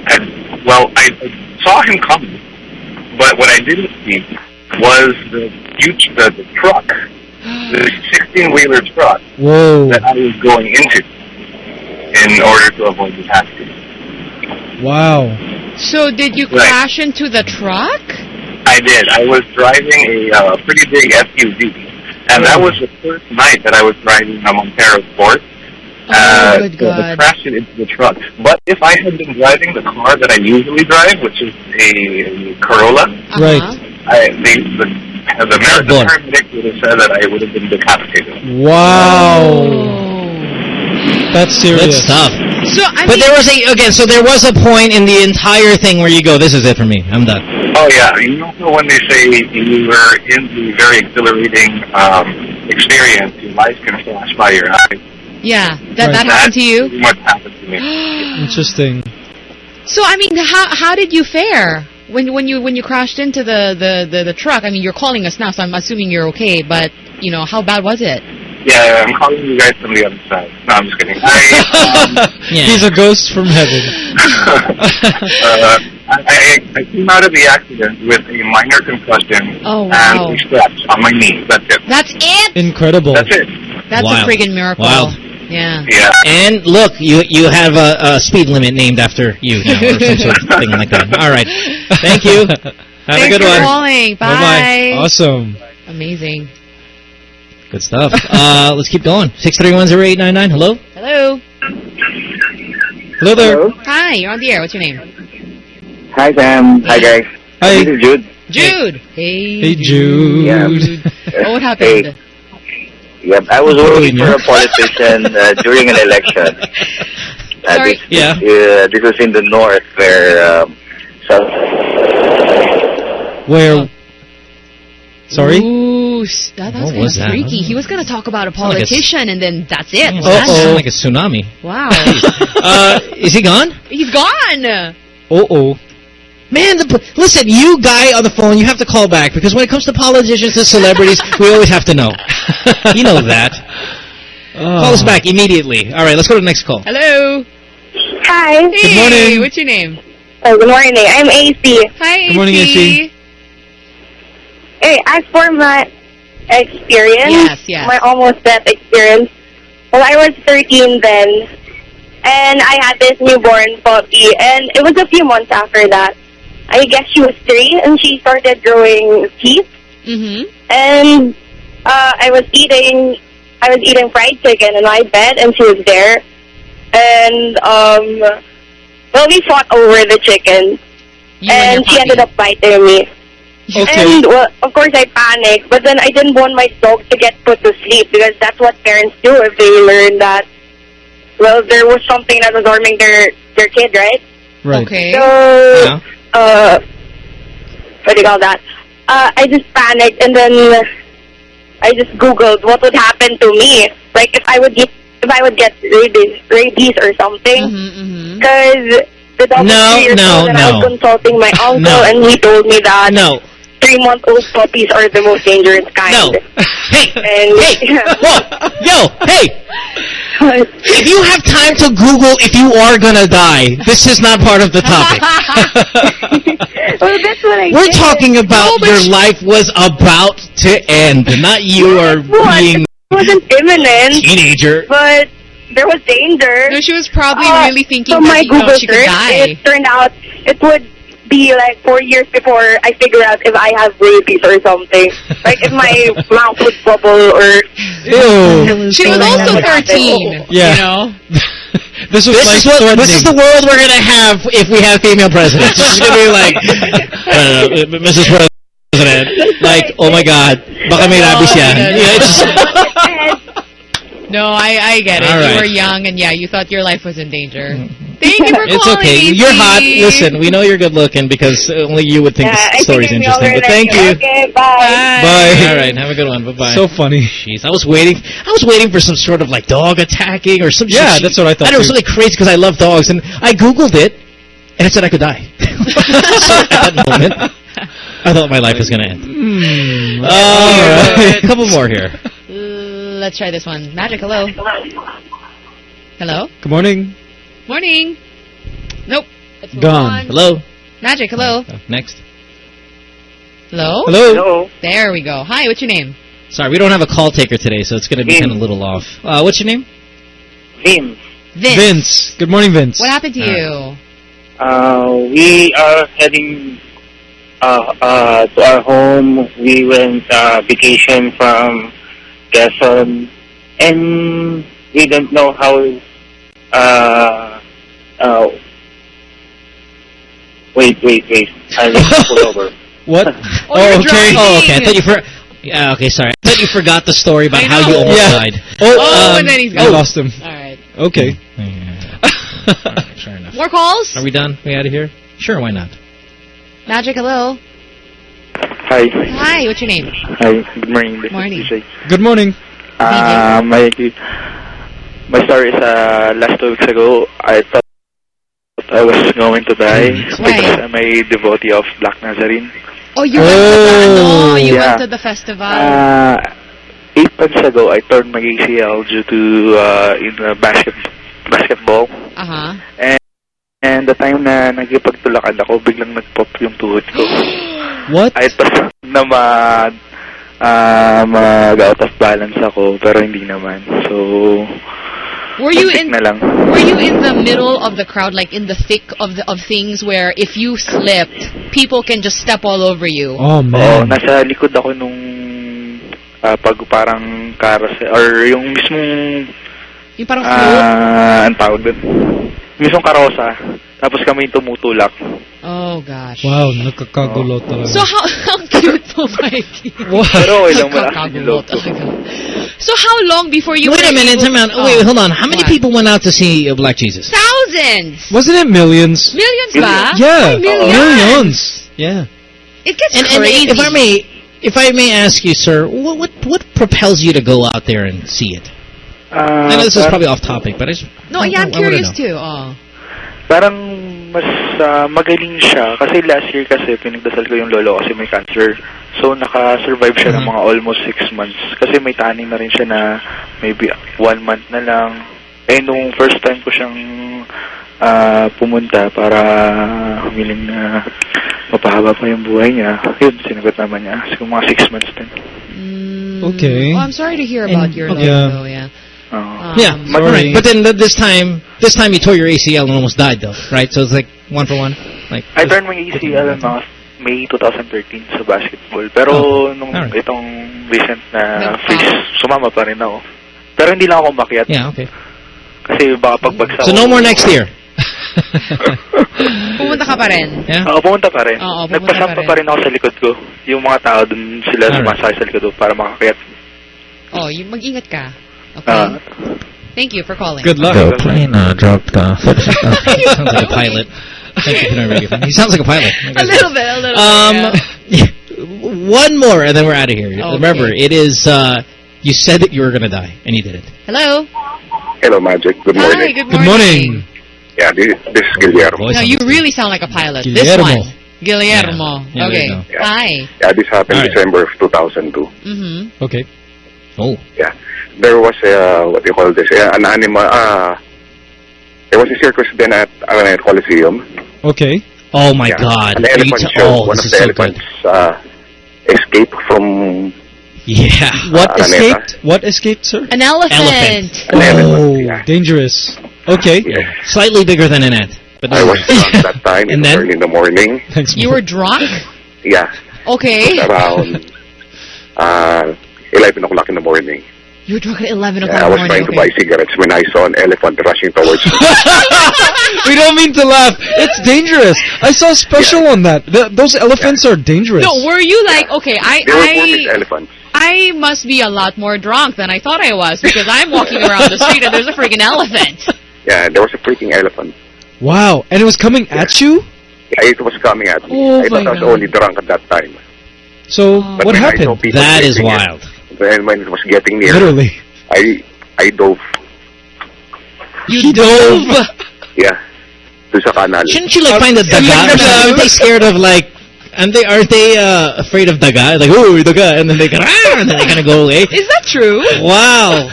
and, well, I, I saw him coming, but what I didn't see was the huge, the, the truck, the 16-wheeler truck Whoa. that I was going into in order to avoid the taxi. Wow. So did you Right. crash into the truck? I did. I was driving a uh, pretty big SUV, and that was the first night that I was driving a Montero Sport. Uh, good so God. crash it into the truck. But if I had been driving the car that I usually drive, which is a Corolla, Uh-huh. Right. I, the, the, the, mar- the paramedic would have said that I would have been decapitated. Wow. That's serious. That's tough. So I but mean, there was a again. So there was a point in the entire thing where you go, "This is it for me. I'm done." Oh yeah, you know when they say you were in the very exhilarating um, experience, your life can flash by your eyes. yeah, that that Right. happened to you. What happened to me. Interesting. So I mean, how how did you fare when when you when you crashed into the the the, the truck? I mean, you're calling us now, so I'm assuming you're okay. But you know, how bad was it? Yeah, I'm calling you guys from the other side. No, I'm just kidding. I, um, He's a ghost from heaven. uh, I, I, I came out of the accident with a minor concussion Oh, wow. and a scratch on my knee. That's it. That's it. Incredible. That's it. That's Wild. a friggin' miracle. Wild. Yeah. Yeah. And look, you you have a, a speed limit named after you now, or some sort of thing like that. All right. Thank you. Have Thanks a good for one. calling. Bye. Bye-bye. Awesome. Amazing. Good stuff. Uh, let's keep going. Six three one zero eight nine nine. Hello. Hello. Hello there. Hello? Hi. You're on the air. What's your name? Hi, Sam. Hi, guys. Hi. This is Jude. Jude. Hey. Hey, Jude. Yeah. Oh, what happened? Yep, I was working for a politician uh, during an election. Uh, Sorry. This, Yeah. uh, this was in the north where um, so Where? Sorry? Ooh, s- that, that's What kind of was that? freaky. He was going to talk about a Sounded like a s- politician, and then that's it. Oh, That's- sounded like a tsunami. Wow. Uh, is he gone? He's gone. Uh oh. Man, the, listen, you guy on the phone, you have to call back because when it comes to politicians and celebrities, we always have to know. You know that. Call us oh. back immediately. All right, let's go to the next call. Hello. Hi. Hey, morning. What's your name? Oh, good morning. I'm AC. Hi, Good morning, AC. Hey, as for my experience, Yes, yes. my almost death experience, well, I was 13 then, and I had this newborn puppy, and it was a few months after that. I guess she was three, and she started growing teeth, Mm-hmm. and uh, I was eating, I was eating fried chicken in my bed, and she was there, and um, well, we fought over the chicken, You and and she ended up biting me. Okay. And well, of course I panicked, but then I didn't want my dog to get put to sleep because that's what parents do if they learn that well there was something that was harming their their kid, right? Right. Okay. So Yeah. Uh what do you call that? Uh I just panicked and then I just googled what would happen to me. Like if I would get if I would get rabies rabies or something. Mm-hmm, mm-hmm. Because the doctor No, years no, I was consulting my uncle No. and he told me that No. Three-month-old puppies are the most dangerous kind. No. Hey. And Hey. Whoa. Yo. Hey. If you have time to Google if you are gonna die, this is not part of the topic. well, that's what I We're did. talking about No, your life was about to end, not you are What? being It wasn't imminent, teenager. but there was danger. No, she was probably Uh, really thinking from that my you know, she could search, die. it turned out it would be like four years before I figure out if I have rabies or something. like if my mouth would bubble or Ew. She was also that 13. Yeah. You know? This was This like is what this is the world we're gonna have if we have female presidents. It's gonna be like, uh, Mrs. President, like, oh my God, baka may rabies yan. Yeah, it's just, No, I, I get it. All You right. were young, and yeah, you thought your life was in danger. Thank you for It's calling. okay. You're hot. Listen, we know you're good looking because only you would think Yeah, I the story's think interesting. But thank you. Okay, bye. Bye. All right, have a good one. Bye bye. So funny. Jeez, I was waiting. I was waiting for some sort of like dog attacking or some. Yeah, shit. that's what I thought I know it was too. something crazy because I love dogs, and I googled it, and it said I could die. so at that moment, I thought my life was going to end. Hmm. All right, a couple more here. Let's try this one. Magic, hello. Hello. Good morning. Morning. Nope. Let's move Gone. Hello. Magic, hello. Uh, next. Hello. Hello. Hello. There we go. Hi, what's your name? Sorry, we don't have a call taker today, so it's going to be kind of a little off. Uh, what's your name? Vince. Vince. Vince. Good morning, Vince. What happened to Uh, you? Uh, we are heading uh, uh, to our home. We went uh, vacation from Quezon, and we don't know how. Uh, uh, wait, wait, wait! I need to pull over. What? Oh, you're okay. driving. Oh, okay. I thought you for. Yeah, okay, sorry. I thought you forgot the story about how you almost Yeah. died. Oh, Oh, um, and then he's I gone. I lost him. All right. Okay. Alright, Fair enough. More calls? Are we done? We out of here? Sure, why not? Magic, hello. Hi, Hi, what's your name? hi. Good morning. This Morning. DJ. Good morning. Uh, my my story is uh, last two weeks ago. I thought I was going to die because Why? I'm a devotee of Black Nazarene. Oh, you went to the, Oh. no, you Yeah. went to the festival. Uh, eight months ago, I turned my ACL due to uh, in uh, basket basketball. Uh-huh. And, and the time na nagipagtulakan ako, biglang nagpop yung tuhod ko. What? I thought na ma, uh, mag-out of balance ako, pero hindi naman. So, Were you in na lang. Were you in the middle of the crowd, like in the thick of the of things, where if you slipped, people can just step all over you? Oh, man. nasa likod ako nung ah, pag parang carousel, or yung mismong, Yung parang float. ah, ang tawag doon, mismong karosa. Tapos kami yung tumutulak. oh gosh. Wow, nakakagulo talaga. So how how cute po, Mikey? Pero okay lang, malakas yung loob ko. So how long before you? wait a minute, able- time out. Oh, Wait, hold on. How many what? people went out to see uh, Black Jesus? Thousands. Wasn't it millions? Millions ba? Yeah. Ay, millions. Millions. Yeah. It gets And, and crazy. if I may, if I may ask you, sir, what what, what propels you to go out there and see it? Ah, I know this is probably off topic, but I just no, yeah, I'm I curious know. too. Oh. Parang mas ah, magaling siya. Kasi last year kasi pinagdasal ko yung lolo kasi may cancer. So naka-survive siya ng Mhm. mga almost six months. Kasi may taning na rin siya na maybe one month na lang. Eh nung first time ko siyang ah, pumunta para humiling na mapahaba pa yung buhay niya, yun, sinagot naman niya. So mga six months din. Okay. Oh, I'm sorry to hear about And- your okay. though. Yeah. Oo. Um, yeah, Sorry. alright. But then this time, this time you tore your ACL and almost died, though, right? So it's like one for one. Like I turned my ACL in mga May 2013 sa basketball. Pero Oh, nung alright. itong recent na Nag-pop. phase, sumama pa rin ako. Pero hindi lang ako makiat. yeah, okay. Kasi baka pagbagsak So no more next year. Pumunta ka pa rin. Yeah. Oo, pumunta pa rin. Oo, pumunta Nagpasampa pa pa rin ako sa likod ko. Yung mga tao dun sila Alright. sumasakay sa likod ko para makakayat. Oh, you mag-ingat ka. Okay. Ah, Thank you for calling. Good luck. The plane uh, dropped uh, 36 sounds like a pilot. Thank you for not radio. He sounds like a pilot. A little bit, a little Um, bit. one more, and then we're out of here. Okay. Remember, it is. Uh, you said that you were going to die, and you didn't. Hello. Hello, Magic. Good morning. good Good morning. morning. Yeah, this, this is Guillermo. Voice No, on you really sound like a pilot. This one. Guillermo. Yeah. Yeah, okay. you. Yeah. Hi. Yeah, this happened All right. December of 2002. Mm-hmm. Okay. Thing. Oh, Yeah. There was a, what do you call this, uh, an animal, uh, there was a circus then at Araneta Coliseum. Okay. oh my Yeah. God! An elephant t- show. oh, One this of is the so good. elephants uh, escaped from Yeah. What Araneta. escaped? What escaped, sir? An elephant. Elephant. an elephant. Oh, Yeah. dangerous. Okay. Yeah. Slightly bigger than an ant, but I was drunk that time. And then? early in the morning. Thanks. You were drunk? Yeah. Okay. Around uh, 11 o'clock in the morning. You were drunk at 11 Yeah, o'clock I was the trying morning. to buy cigarettes when I saw an elephant rushing towards me. we don't mean to laugh. It's dangerous. I saw a special on that. Th those elephants are dangerous. No, were you like, okay, I, They were I, elephants. I must be a lot more drunk than I thought I was because I'm walking around the street and there's a freaking elephant. Yeah, there was a freaking elephant. Wow, and it was coming at you. Yeah, it was coming at me. Oh I thought my I was only drunk at that time. So oh. But what when I saw happened? That is wild. it, wild. When, when it was getting near, Literally. I I dove. You dove. Yeah. To sa kanal. Shouldn't you like find a daga? Or something? Aren't they scared of like? And they aren't they uh, afraid of daga? Like oh daga, and then they go ah, and then they kind of go away. Is that true? Wow.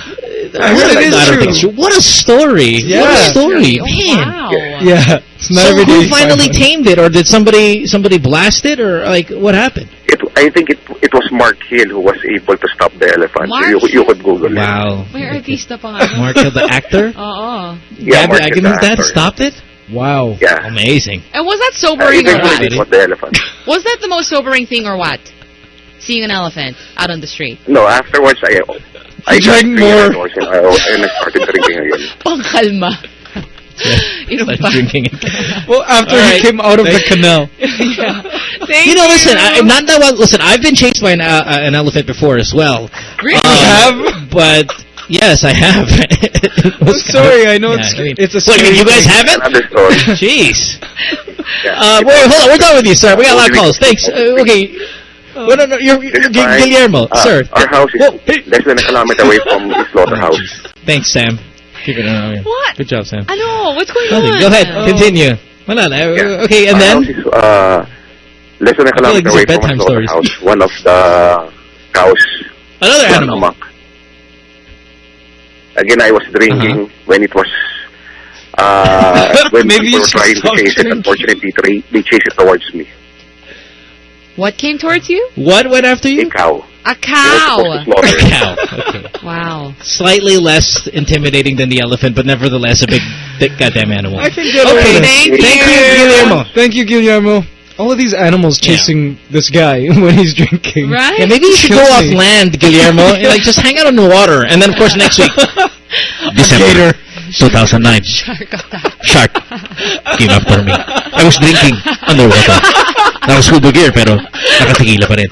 I, heard it is I true. think it's true. What a story! What Yeah. a story, Oh, man. wow. Yeah, it's not So every day who you finally find one. tamed it, or did somebody somebody blast it, or like what happened? It, I think it it was Mark Hill who was able to stop the elephant. Mark you, you could Google it. Wow. May artista pa nga. Mark Hill, the actor. Oo. Yeah, Gabby Mark Hill, Agnews, the that stopped it. Wow. Yeah. Amazing. And was that Uh, sobering or what? was the elephant. Was that the most sobering thing or what? Seeing an elephant out on the street. No, afterwards I I got drank more. hours and I, and I started drinking again. Pangkalma. Inom Started pa. drinking it. Well, after All he came out of the canal. yeah. Thank You know, listen. I, not that one. Listen, I've been chased by an, uh, an elephant before as well. Really? Um, have? But yes, I have. I'm sorry, I know yeah, it's I mean- it's a Look, scary you guys thing. haven't? Another story. Jeez. Yeah. Uh, wait, hold on. We're done with you, sir. We got a lot of calls. Thanks. Uh, okay. Well, no, no, you're, you're Guillermo, Uh, sir. Our house is Whoa, less than a kilometer away from the slaughterhouse. Thanks, Sam. Keep it on. What? Good job, Sam. I know. What's going Nothing. on? Go ahead. Oh. Continue. Wala na. Uh, Yeah. Okay, and Our then? house is uh, less than a I feel like these away are from bedtime stories. slaughterhouse. One of the cows Another animal. amok. Again, I was drinking Uh-huh. when it was uh, when Maybe people you were trying to stop chase it. Unfortunately, they, they chased it towards me. What came towards you? What went after you? A you? cow. A They were supposed to cow. A cow. Okay. Wow. Slightly less intimidating than the elephant, but nevertheless a big, thick goddamn animal. I can get Okay, over this. Thank Thank you, you. Guillermo. Thank you, Guillermo. All of these animals Yeah. chasing this guy when he's drinking. Right? Yeah, maybe you should go Kills off land, Guillermo. like just hang out on the water, and then of course next week, December 2009, Shark attack. shark came after me. I was drinking underwater. Naka-scuba gear pero nakatigila pa rin.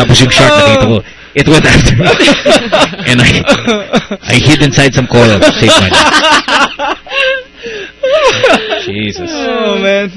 Tapos yung shark nakita ko, it went after me. and I I hid inside some coral to save my life. Jesus. Oh man.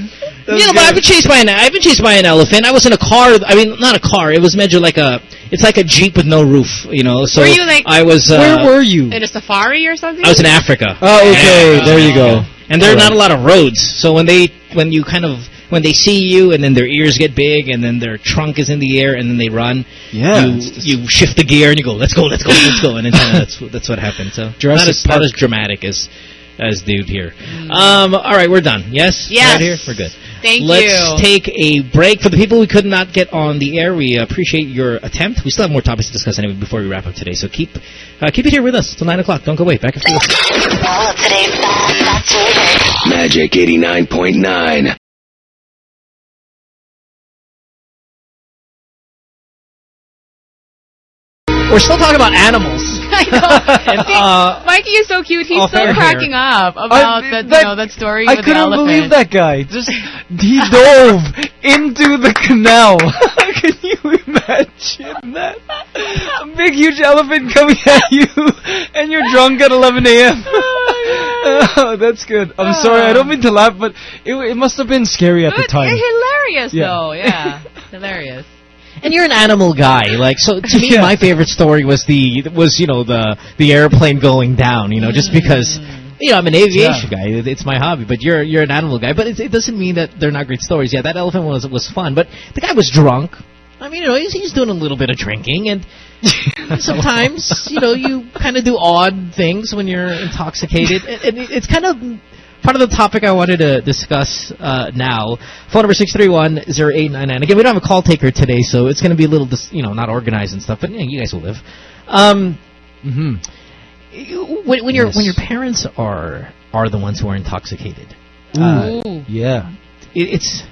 That You know, was but I've good. been chased by an I've been chased by an elephant. I was in a car. I mean, not a car. It was measured like a. It's like a jeep with no roof. You know. So Were you, like- I was. Uh, Where were you? In a safari or something? I was in Africa. Oh, okay. Yeah. There you go. And there are Alright. not a lot of roads. So when they when you kind of when they see you and then their ears get big and then their trunk is in the air and then they run. Yeah, You you shift the gear and you go, let's go, let's go, let's go, and then that's that's what happened. So Jurassic not as not as dramatic as as dude here. Um. All right, we're done. Yes. Yes. Right here, we're good. Thank you. Let's take a break. For the people we could not get on the air, we appreciate your attempt. We still have more topics to discuss anyway before we wrap up today. So keep uh, keep it here with us till 9 o'clock. Don't go away. Back after this. All of today's best, that's music. Magic 89.9. We're still talking about animals. I know. See, uh, Mikey is so cute. He's off still cracking here. up about I- that, that- you know, that story I with couldn't the elephant. believe that guy. Just he dove into the canal. Can you imagine that? A big, huge elephant coming at you, and you're drunk at 11 a.m. Oh, that's good. I'm sorry. I don't mean to laugh, but it, it must have been scary at the But time. hilarious Yeah. though, yeah. hilarious. And you're an animal guy, like so. To me, Yeah. my favorite story was the was you know the the airplane going down. You know, just mm. because you know I'm an aviation guy. It- It's my hobby. But you're you're an animal guy. But it, it doesn't mean that they're not great stories. Yeah, that elephant was was fun, but the guy was drunk. I mean, you know, he's, he's doing a little bit of drinking, and sometimes you know you kind of do odd things when you're intoxicated, and, and it- it's kind of part of the topic I wanted to discuss uh, now. Phone number six three one zero eight nine nine. Again, we don't have a call taker today, so it's going to be a little, dis- you know, not organized and stuff. But you, know, you guys will live. Um, hmm you- when, when your when your parents are are the ones who are intoxicated, uh, Yeah. it, it's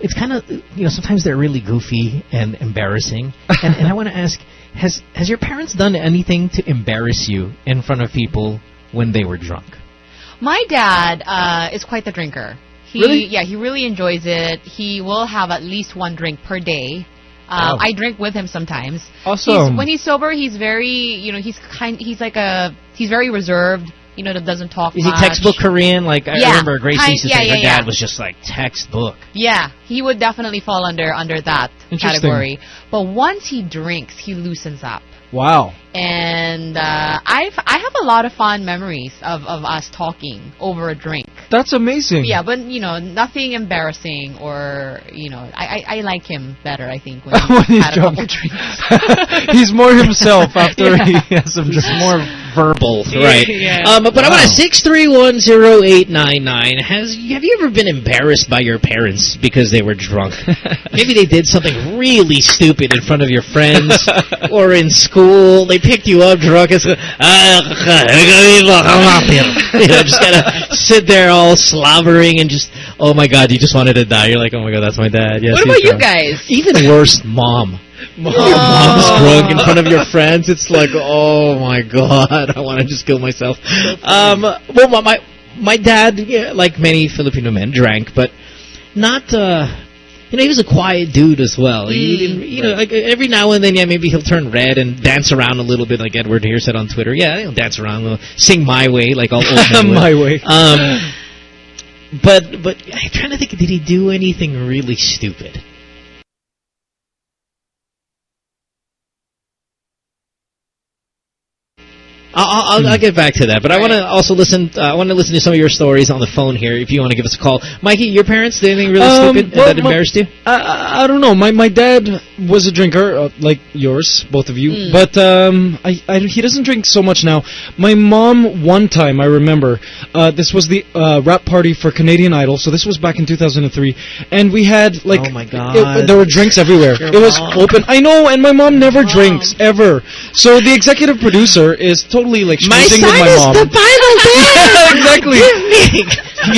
it's kind of you know sometimes they're really goofy and embarrassing. and, and I want to ask, has has your parents done anything to embarrass you in front of people when they were drunk? My dad uh, is quite the drinker. He, Really? Yeah, he really enjoys it. He will have at least one drink per day. Um, Wow. I drink with him sometimes. Awesome. He's, when he's sober, he's very, you know, he's kind. He's like a, he's very reserved, you know, that doesn't talk Is he much. textbook Korean? Like I Yeah. remember Grace Kind- used to yeah, say her dad was just like textbook. Yeah, he would definitely fall under under that category. But once he drinks, he loosens up. Wow. And uh, I've I have a lot of fond memories of, of us talking over a drink. That's amazing. Yeah, but you know, nothing embarrassing or you know, I I, I like him better. I think when, When he's he's had drunk. couple drinks. He's more himself after Yeah. he has some Just drinks. more verbal, right? yeah. Um, but I want Wow. to six three one zero eight nine nine. Has have you ever been embarrassed by your parents because they were drunk? Maybe they did something really stupid in front of your friends or in school. They picked you up drunk and said, "Ah, you know, just kind of sit there all slobbering and just, oh my god, you just wanted to die. You're like, oh my god, that's my dad. Yes, what he's about you guys? Even worse, mom. Mom. Your mom's drunk in front of your friends. It's like, oh my god, I want to just kill myself. Um, well, my my, my dad, yeah, like many Filipino men, drank, but not. uh you know, he was a quiet dude as well. he Mm, didn't, you know, like every now and then, yeah, maybe he'll turn red and dance around a little bit, like Edward here said on Twitter. Yeah, he'll dance around, he'll sing "My Way" like all old men. My way. Um, but but I'm trying to think. Did he do anything really stupid? I'll, I'll, I'll get back to that, but I want to also listen. Uh, I want to listen to some of your stories on the phone here. If you want to give us a call, Mikey, your parents did anything really Um, stupid well, that my- embarrassed you? I, I, don't know. My my dad was a drinker, uh, like yours, both of you. Mm. But um, I, I he doesn't drink so much now. My mom, one time I remember, uh, this was the uh, wrap party for Canadian Idol. So this was back in 2003, and we had like, Oh my it- God. there were drinks everywhere. Your it was mom. open. I know, and my mom never drinks ever. So the executive producer is totally like My schmoozing son with my is mom. the Bible Yeah, exactly.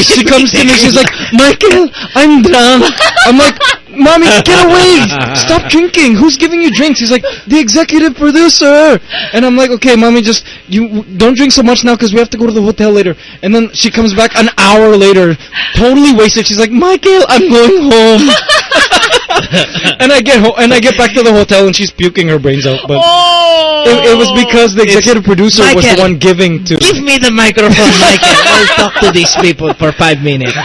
she comes to me. She's like, Michael, I'm drunk. I'm like, Mommy, get away! Stop drinking. Who's giving you drinks? He's like, the executive producer. And I'm like, okay, Mommy, just you don't drink so much now because we have to go to the hotel later. And then she comes back an hour later, totally wasted. She's like, Michael, I'm going home. and I get ho- and I get back to the hotel and she's puking her brains out. But oh! it, it was because the executive producer was the one giving to. Give me the microphone, Michael. I'll talk to these people for five minutes.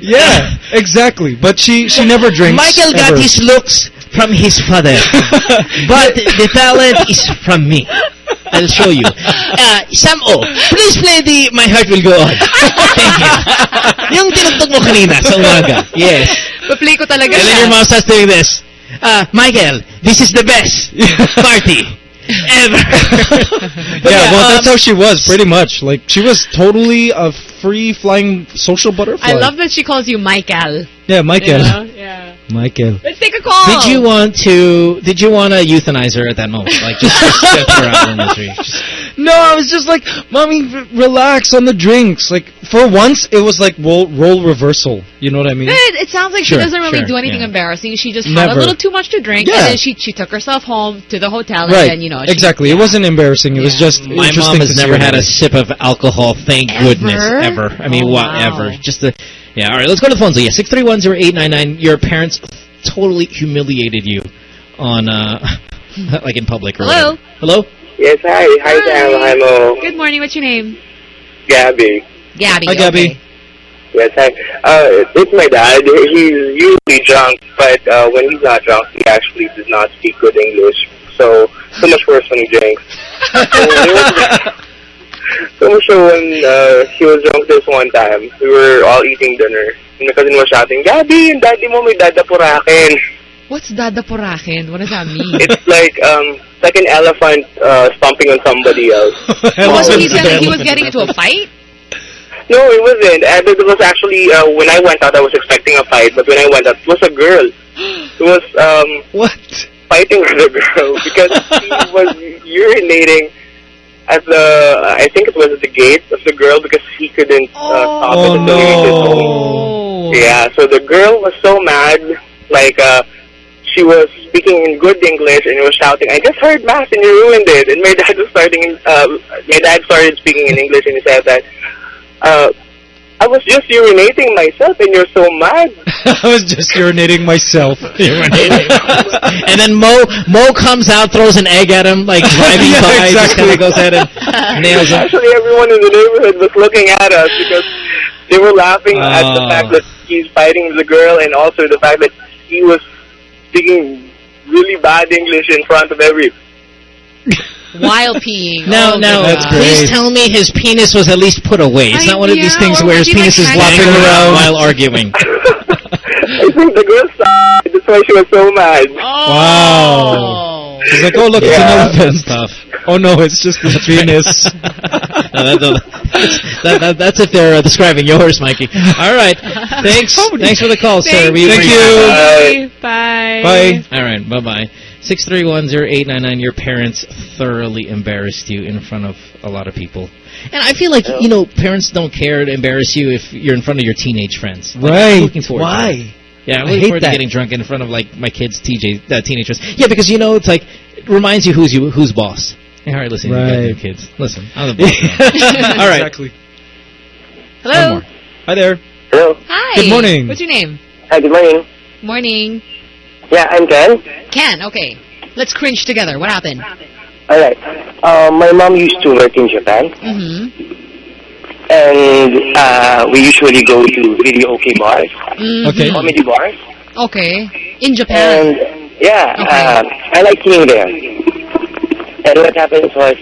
Yeah, exactly. But she she never drinks. Michael got ever. his looks from his father, but the talent is from me. I'll show you. Uh, Sam O, please play the My Heart Will Go On. Thank you. Yung tinugtog mo kanina sa umaga. Yes. Pa-play ko talaga And then siya. your mom starts doing this. Uh, Michael, this is the best party ever. But yeah, well, that's um, how she was, pretty much. Like, she was totally a free-flying social butterfly. I love that she calls you Michael. Yeah, Michael. You know? Yeah. Michael. Let's take a call. Did you want to? Did you want to euthanize her at that moment? Like just, just her out in the tree. Just- No, I was just like, Mommy, r- relax on the drinks. Like, for once, it was like role, role reversal. You know what I mean? Good. It sounds like Sure, she doesn't really sure, do anything yeah. embarrassing. She just had a little too much to drink, Yeah. and then she she took herself home to the hotel, and Right. then you know she, exactly. It wasn't embarrassing. It was just My interesting mom has to never had a sip of alcohol. Thank goodness, Ever? ever. I mean, Oh, whatever. wow. Just the. Yeah. All right. Let's go to the phones. So, yeah, six three one zero eight nine nine. Your parents totally humiliated you on uh, like in public or Hello. whatever. Hello. Yes, hi. Hi, Sam. Hi, Mo. Good morning. What's your name? Gabby. Gabby. Hi, Gabby. okay. Yes, hi. Uh, it's my dad. He's usually drunk, but uh, when he's not drunk, he actually does not speak good English. So, so much worse when he drinks. so much so when uh, he was drunk this one time, we were all eating dinner. And my cousin was shouting, Gabby, yung daddy mo may dadapurakin. What's Dada Purakin? What does that mean? It's like, um, like an elephant uh, stomping on somebody else. oh, so he's gonna, he was getting into a fight? No, it wasn't. And it was actually uh, when I went out, I was expecting a fight, but when I went out, it was a girl. It was um what fighting with a girl because he was urinating at the I think it was at the gate of the girl because he couldn't uh, stop Oh, it until he reached home. no. Yeah, so the girl was so mad, like uh she was speaking in good English and was shouting, "I just heard mass and you ruined it." And my dad was starting, in, uh, my dad started speaking in English and he said that, uh, I was just urinating myself, and you're so mad. I was just urinating myself. and then Mo Mo comes out, throws an egg at him, like driving Yeah, by, just kind of goes ahead and nails him. Actually, everyone in the neighborhood was looking at us because they were laughing at the fact ah. that he's fighting the girl, and also the fact that he was speaking really bad English in front of every while peeing. No, oh no. Please tell me his penis was at least put away. It's I not one know, of these things where his penis like is flopping around while arguing. I think the girl saw That's why she was so mad. Oh. Wow. She's like, oh, look, yeah. it's an elephant. Stuff. Oh, no, it's just the penis. no, that, that, that, that's if they're uh, describing yours, Mikey. All right. Thanks. thanks for the call, Thank sir. We thank you. Bye. Bye. Bye. All right. Bye-bye. 6310899, your parents thoroughly embarrassed you in front of a lot of people. And I feel like, you know, parents don't care to embarrass you if you're in front of your teenage friends. Like, right. looking forward Why? Yeah, I'm looking forward that. to getting drunk in front of, like, my kids' TJ, uh, teenage friends. Yeah, because, you know, it's like, it reminds you who's you who's boss. All right, listen, right. you got kids. Listen, I'm the boss All right. Exactly. Hello. Hi there. Hello. Hi. Good morning. What's your name? Hi, good morning. Morning. Yeah, I'm Ken. Ken. Okay. Let's cringe together. What happened? All right. Um, my mom used to work in Japan, Mm-hmm. and uh, we usually go to video okay bars, Mhm. Okay. comedy bars, Okay. In Japan. and yeah, Okay. uh, I like singing there. And what happens was,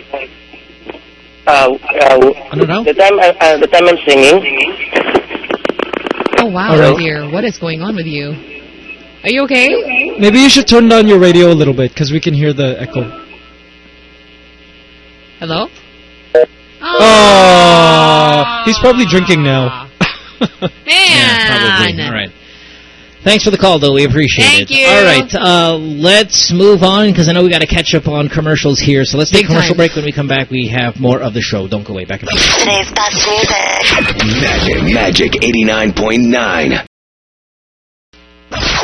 uh, uh, I don't know. the time I, uh, the time I'm singing, Oh wow, All right. dear. What is going on with you? Are you okay? Maybe you should turn down your radio a little bit because we can hear the echo. Hello? Oh, he's probably drinking now. Man. Yeah, probably. All right. Thanks for the call, though. We appreciate Thank it. you. All right, uh, let's move on because I know we got to catch up on commercials here. So let's take a commercial time. break. When we come back, we have more of the show. Don't go away. Back in a. Today's best music. Magic, Magic 89.9.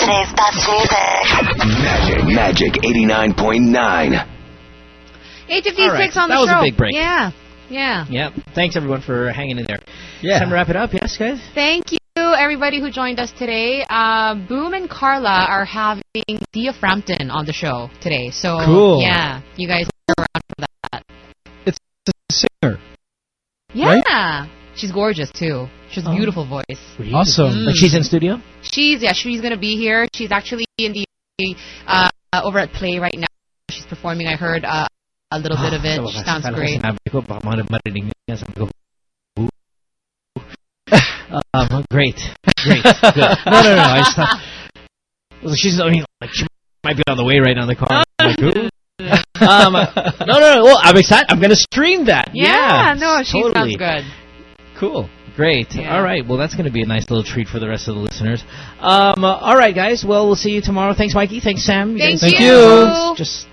Today's best music. Magic, Magic 89.9. 856 All right, on the that was a show. big break. Yeah. Yeah. Yep. Thanks everyone for hanging in there. Yeah. Time to wrap it up. Yes, guys. Thank you, everybody who joined us today. Uh, Boom and Carla are having Dia Frampton on the show today. So, Cool. yeah, you guys are around for that. It's a singer. Yeah. She's gorgeous, too. She has a Oh. beautiful voice. Awesome. Mm. Like she's in studio. She's, yeah, she's going to be here. She's actually in the, uh, over at Play right now. She's performing. I heard uh, a little bit of it. Ah, She sounds great. Ko, baka marinig niya. Sabi ko, um, great. Great. Good. No, no, no. I just thought, well, she's, I mean, like, she might be on the way right now in the car. I'm like, who? um, no, no, no. Well, I'm excited. I'm going to stream that. Yeah, no, she totally. sounds good. Cool. Great. Yeah. All right. Well, that's going to be a nice little treat for the rest of the listeners. Um, uh, all right, guys. Well, we'll see you tomorrow. Thanks, Mikey. Thanks, Sam. Thank guys you. are Just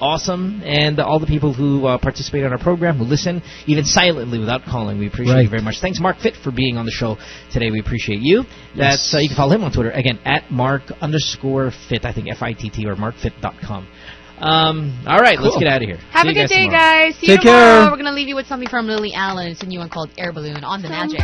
awesome. And all the people who uh, participate on our program, who listen, even silently without calling, we appreciate you very much. Thanks, Marc Fitt, for being on the show today. We appreciate you. That's uh, You can follow him on Twitter, again, at Marc underscore Fitt, I think F-I-T-T, or marcfitt.com. Um, all right, let's get out of here. Have See a good day, tomorrow. guys. See Take you tomorrow. care. We're going to leave you with something from Lily Allen. It's a new one called Air Balloon on the Magic.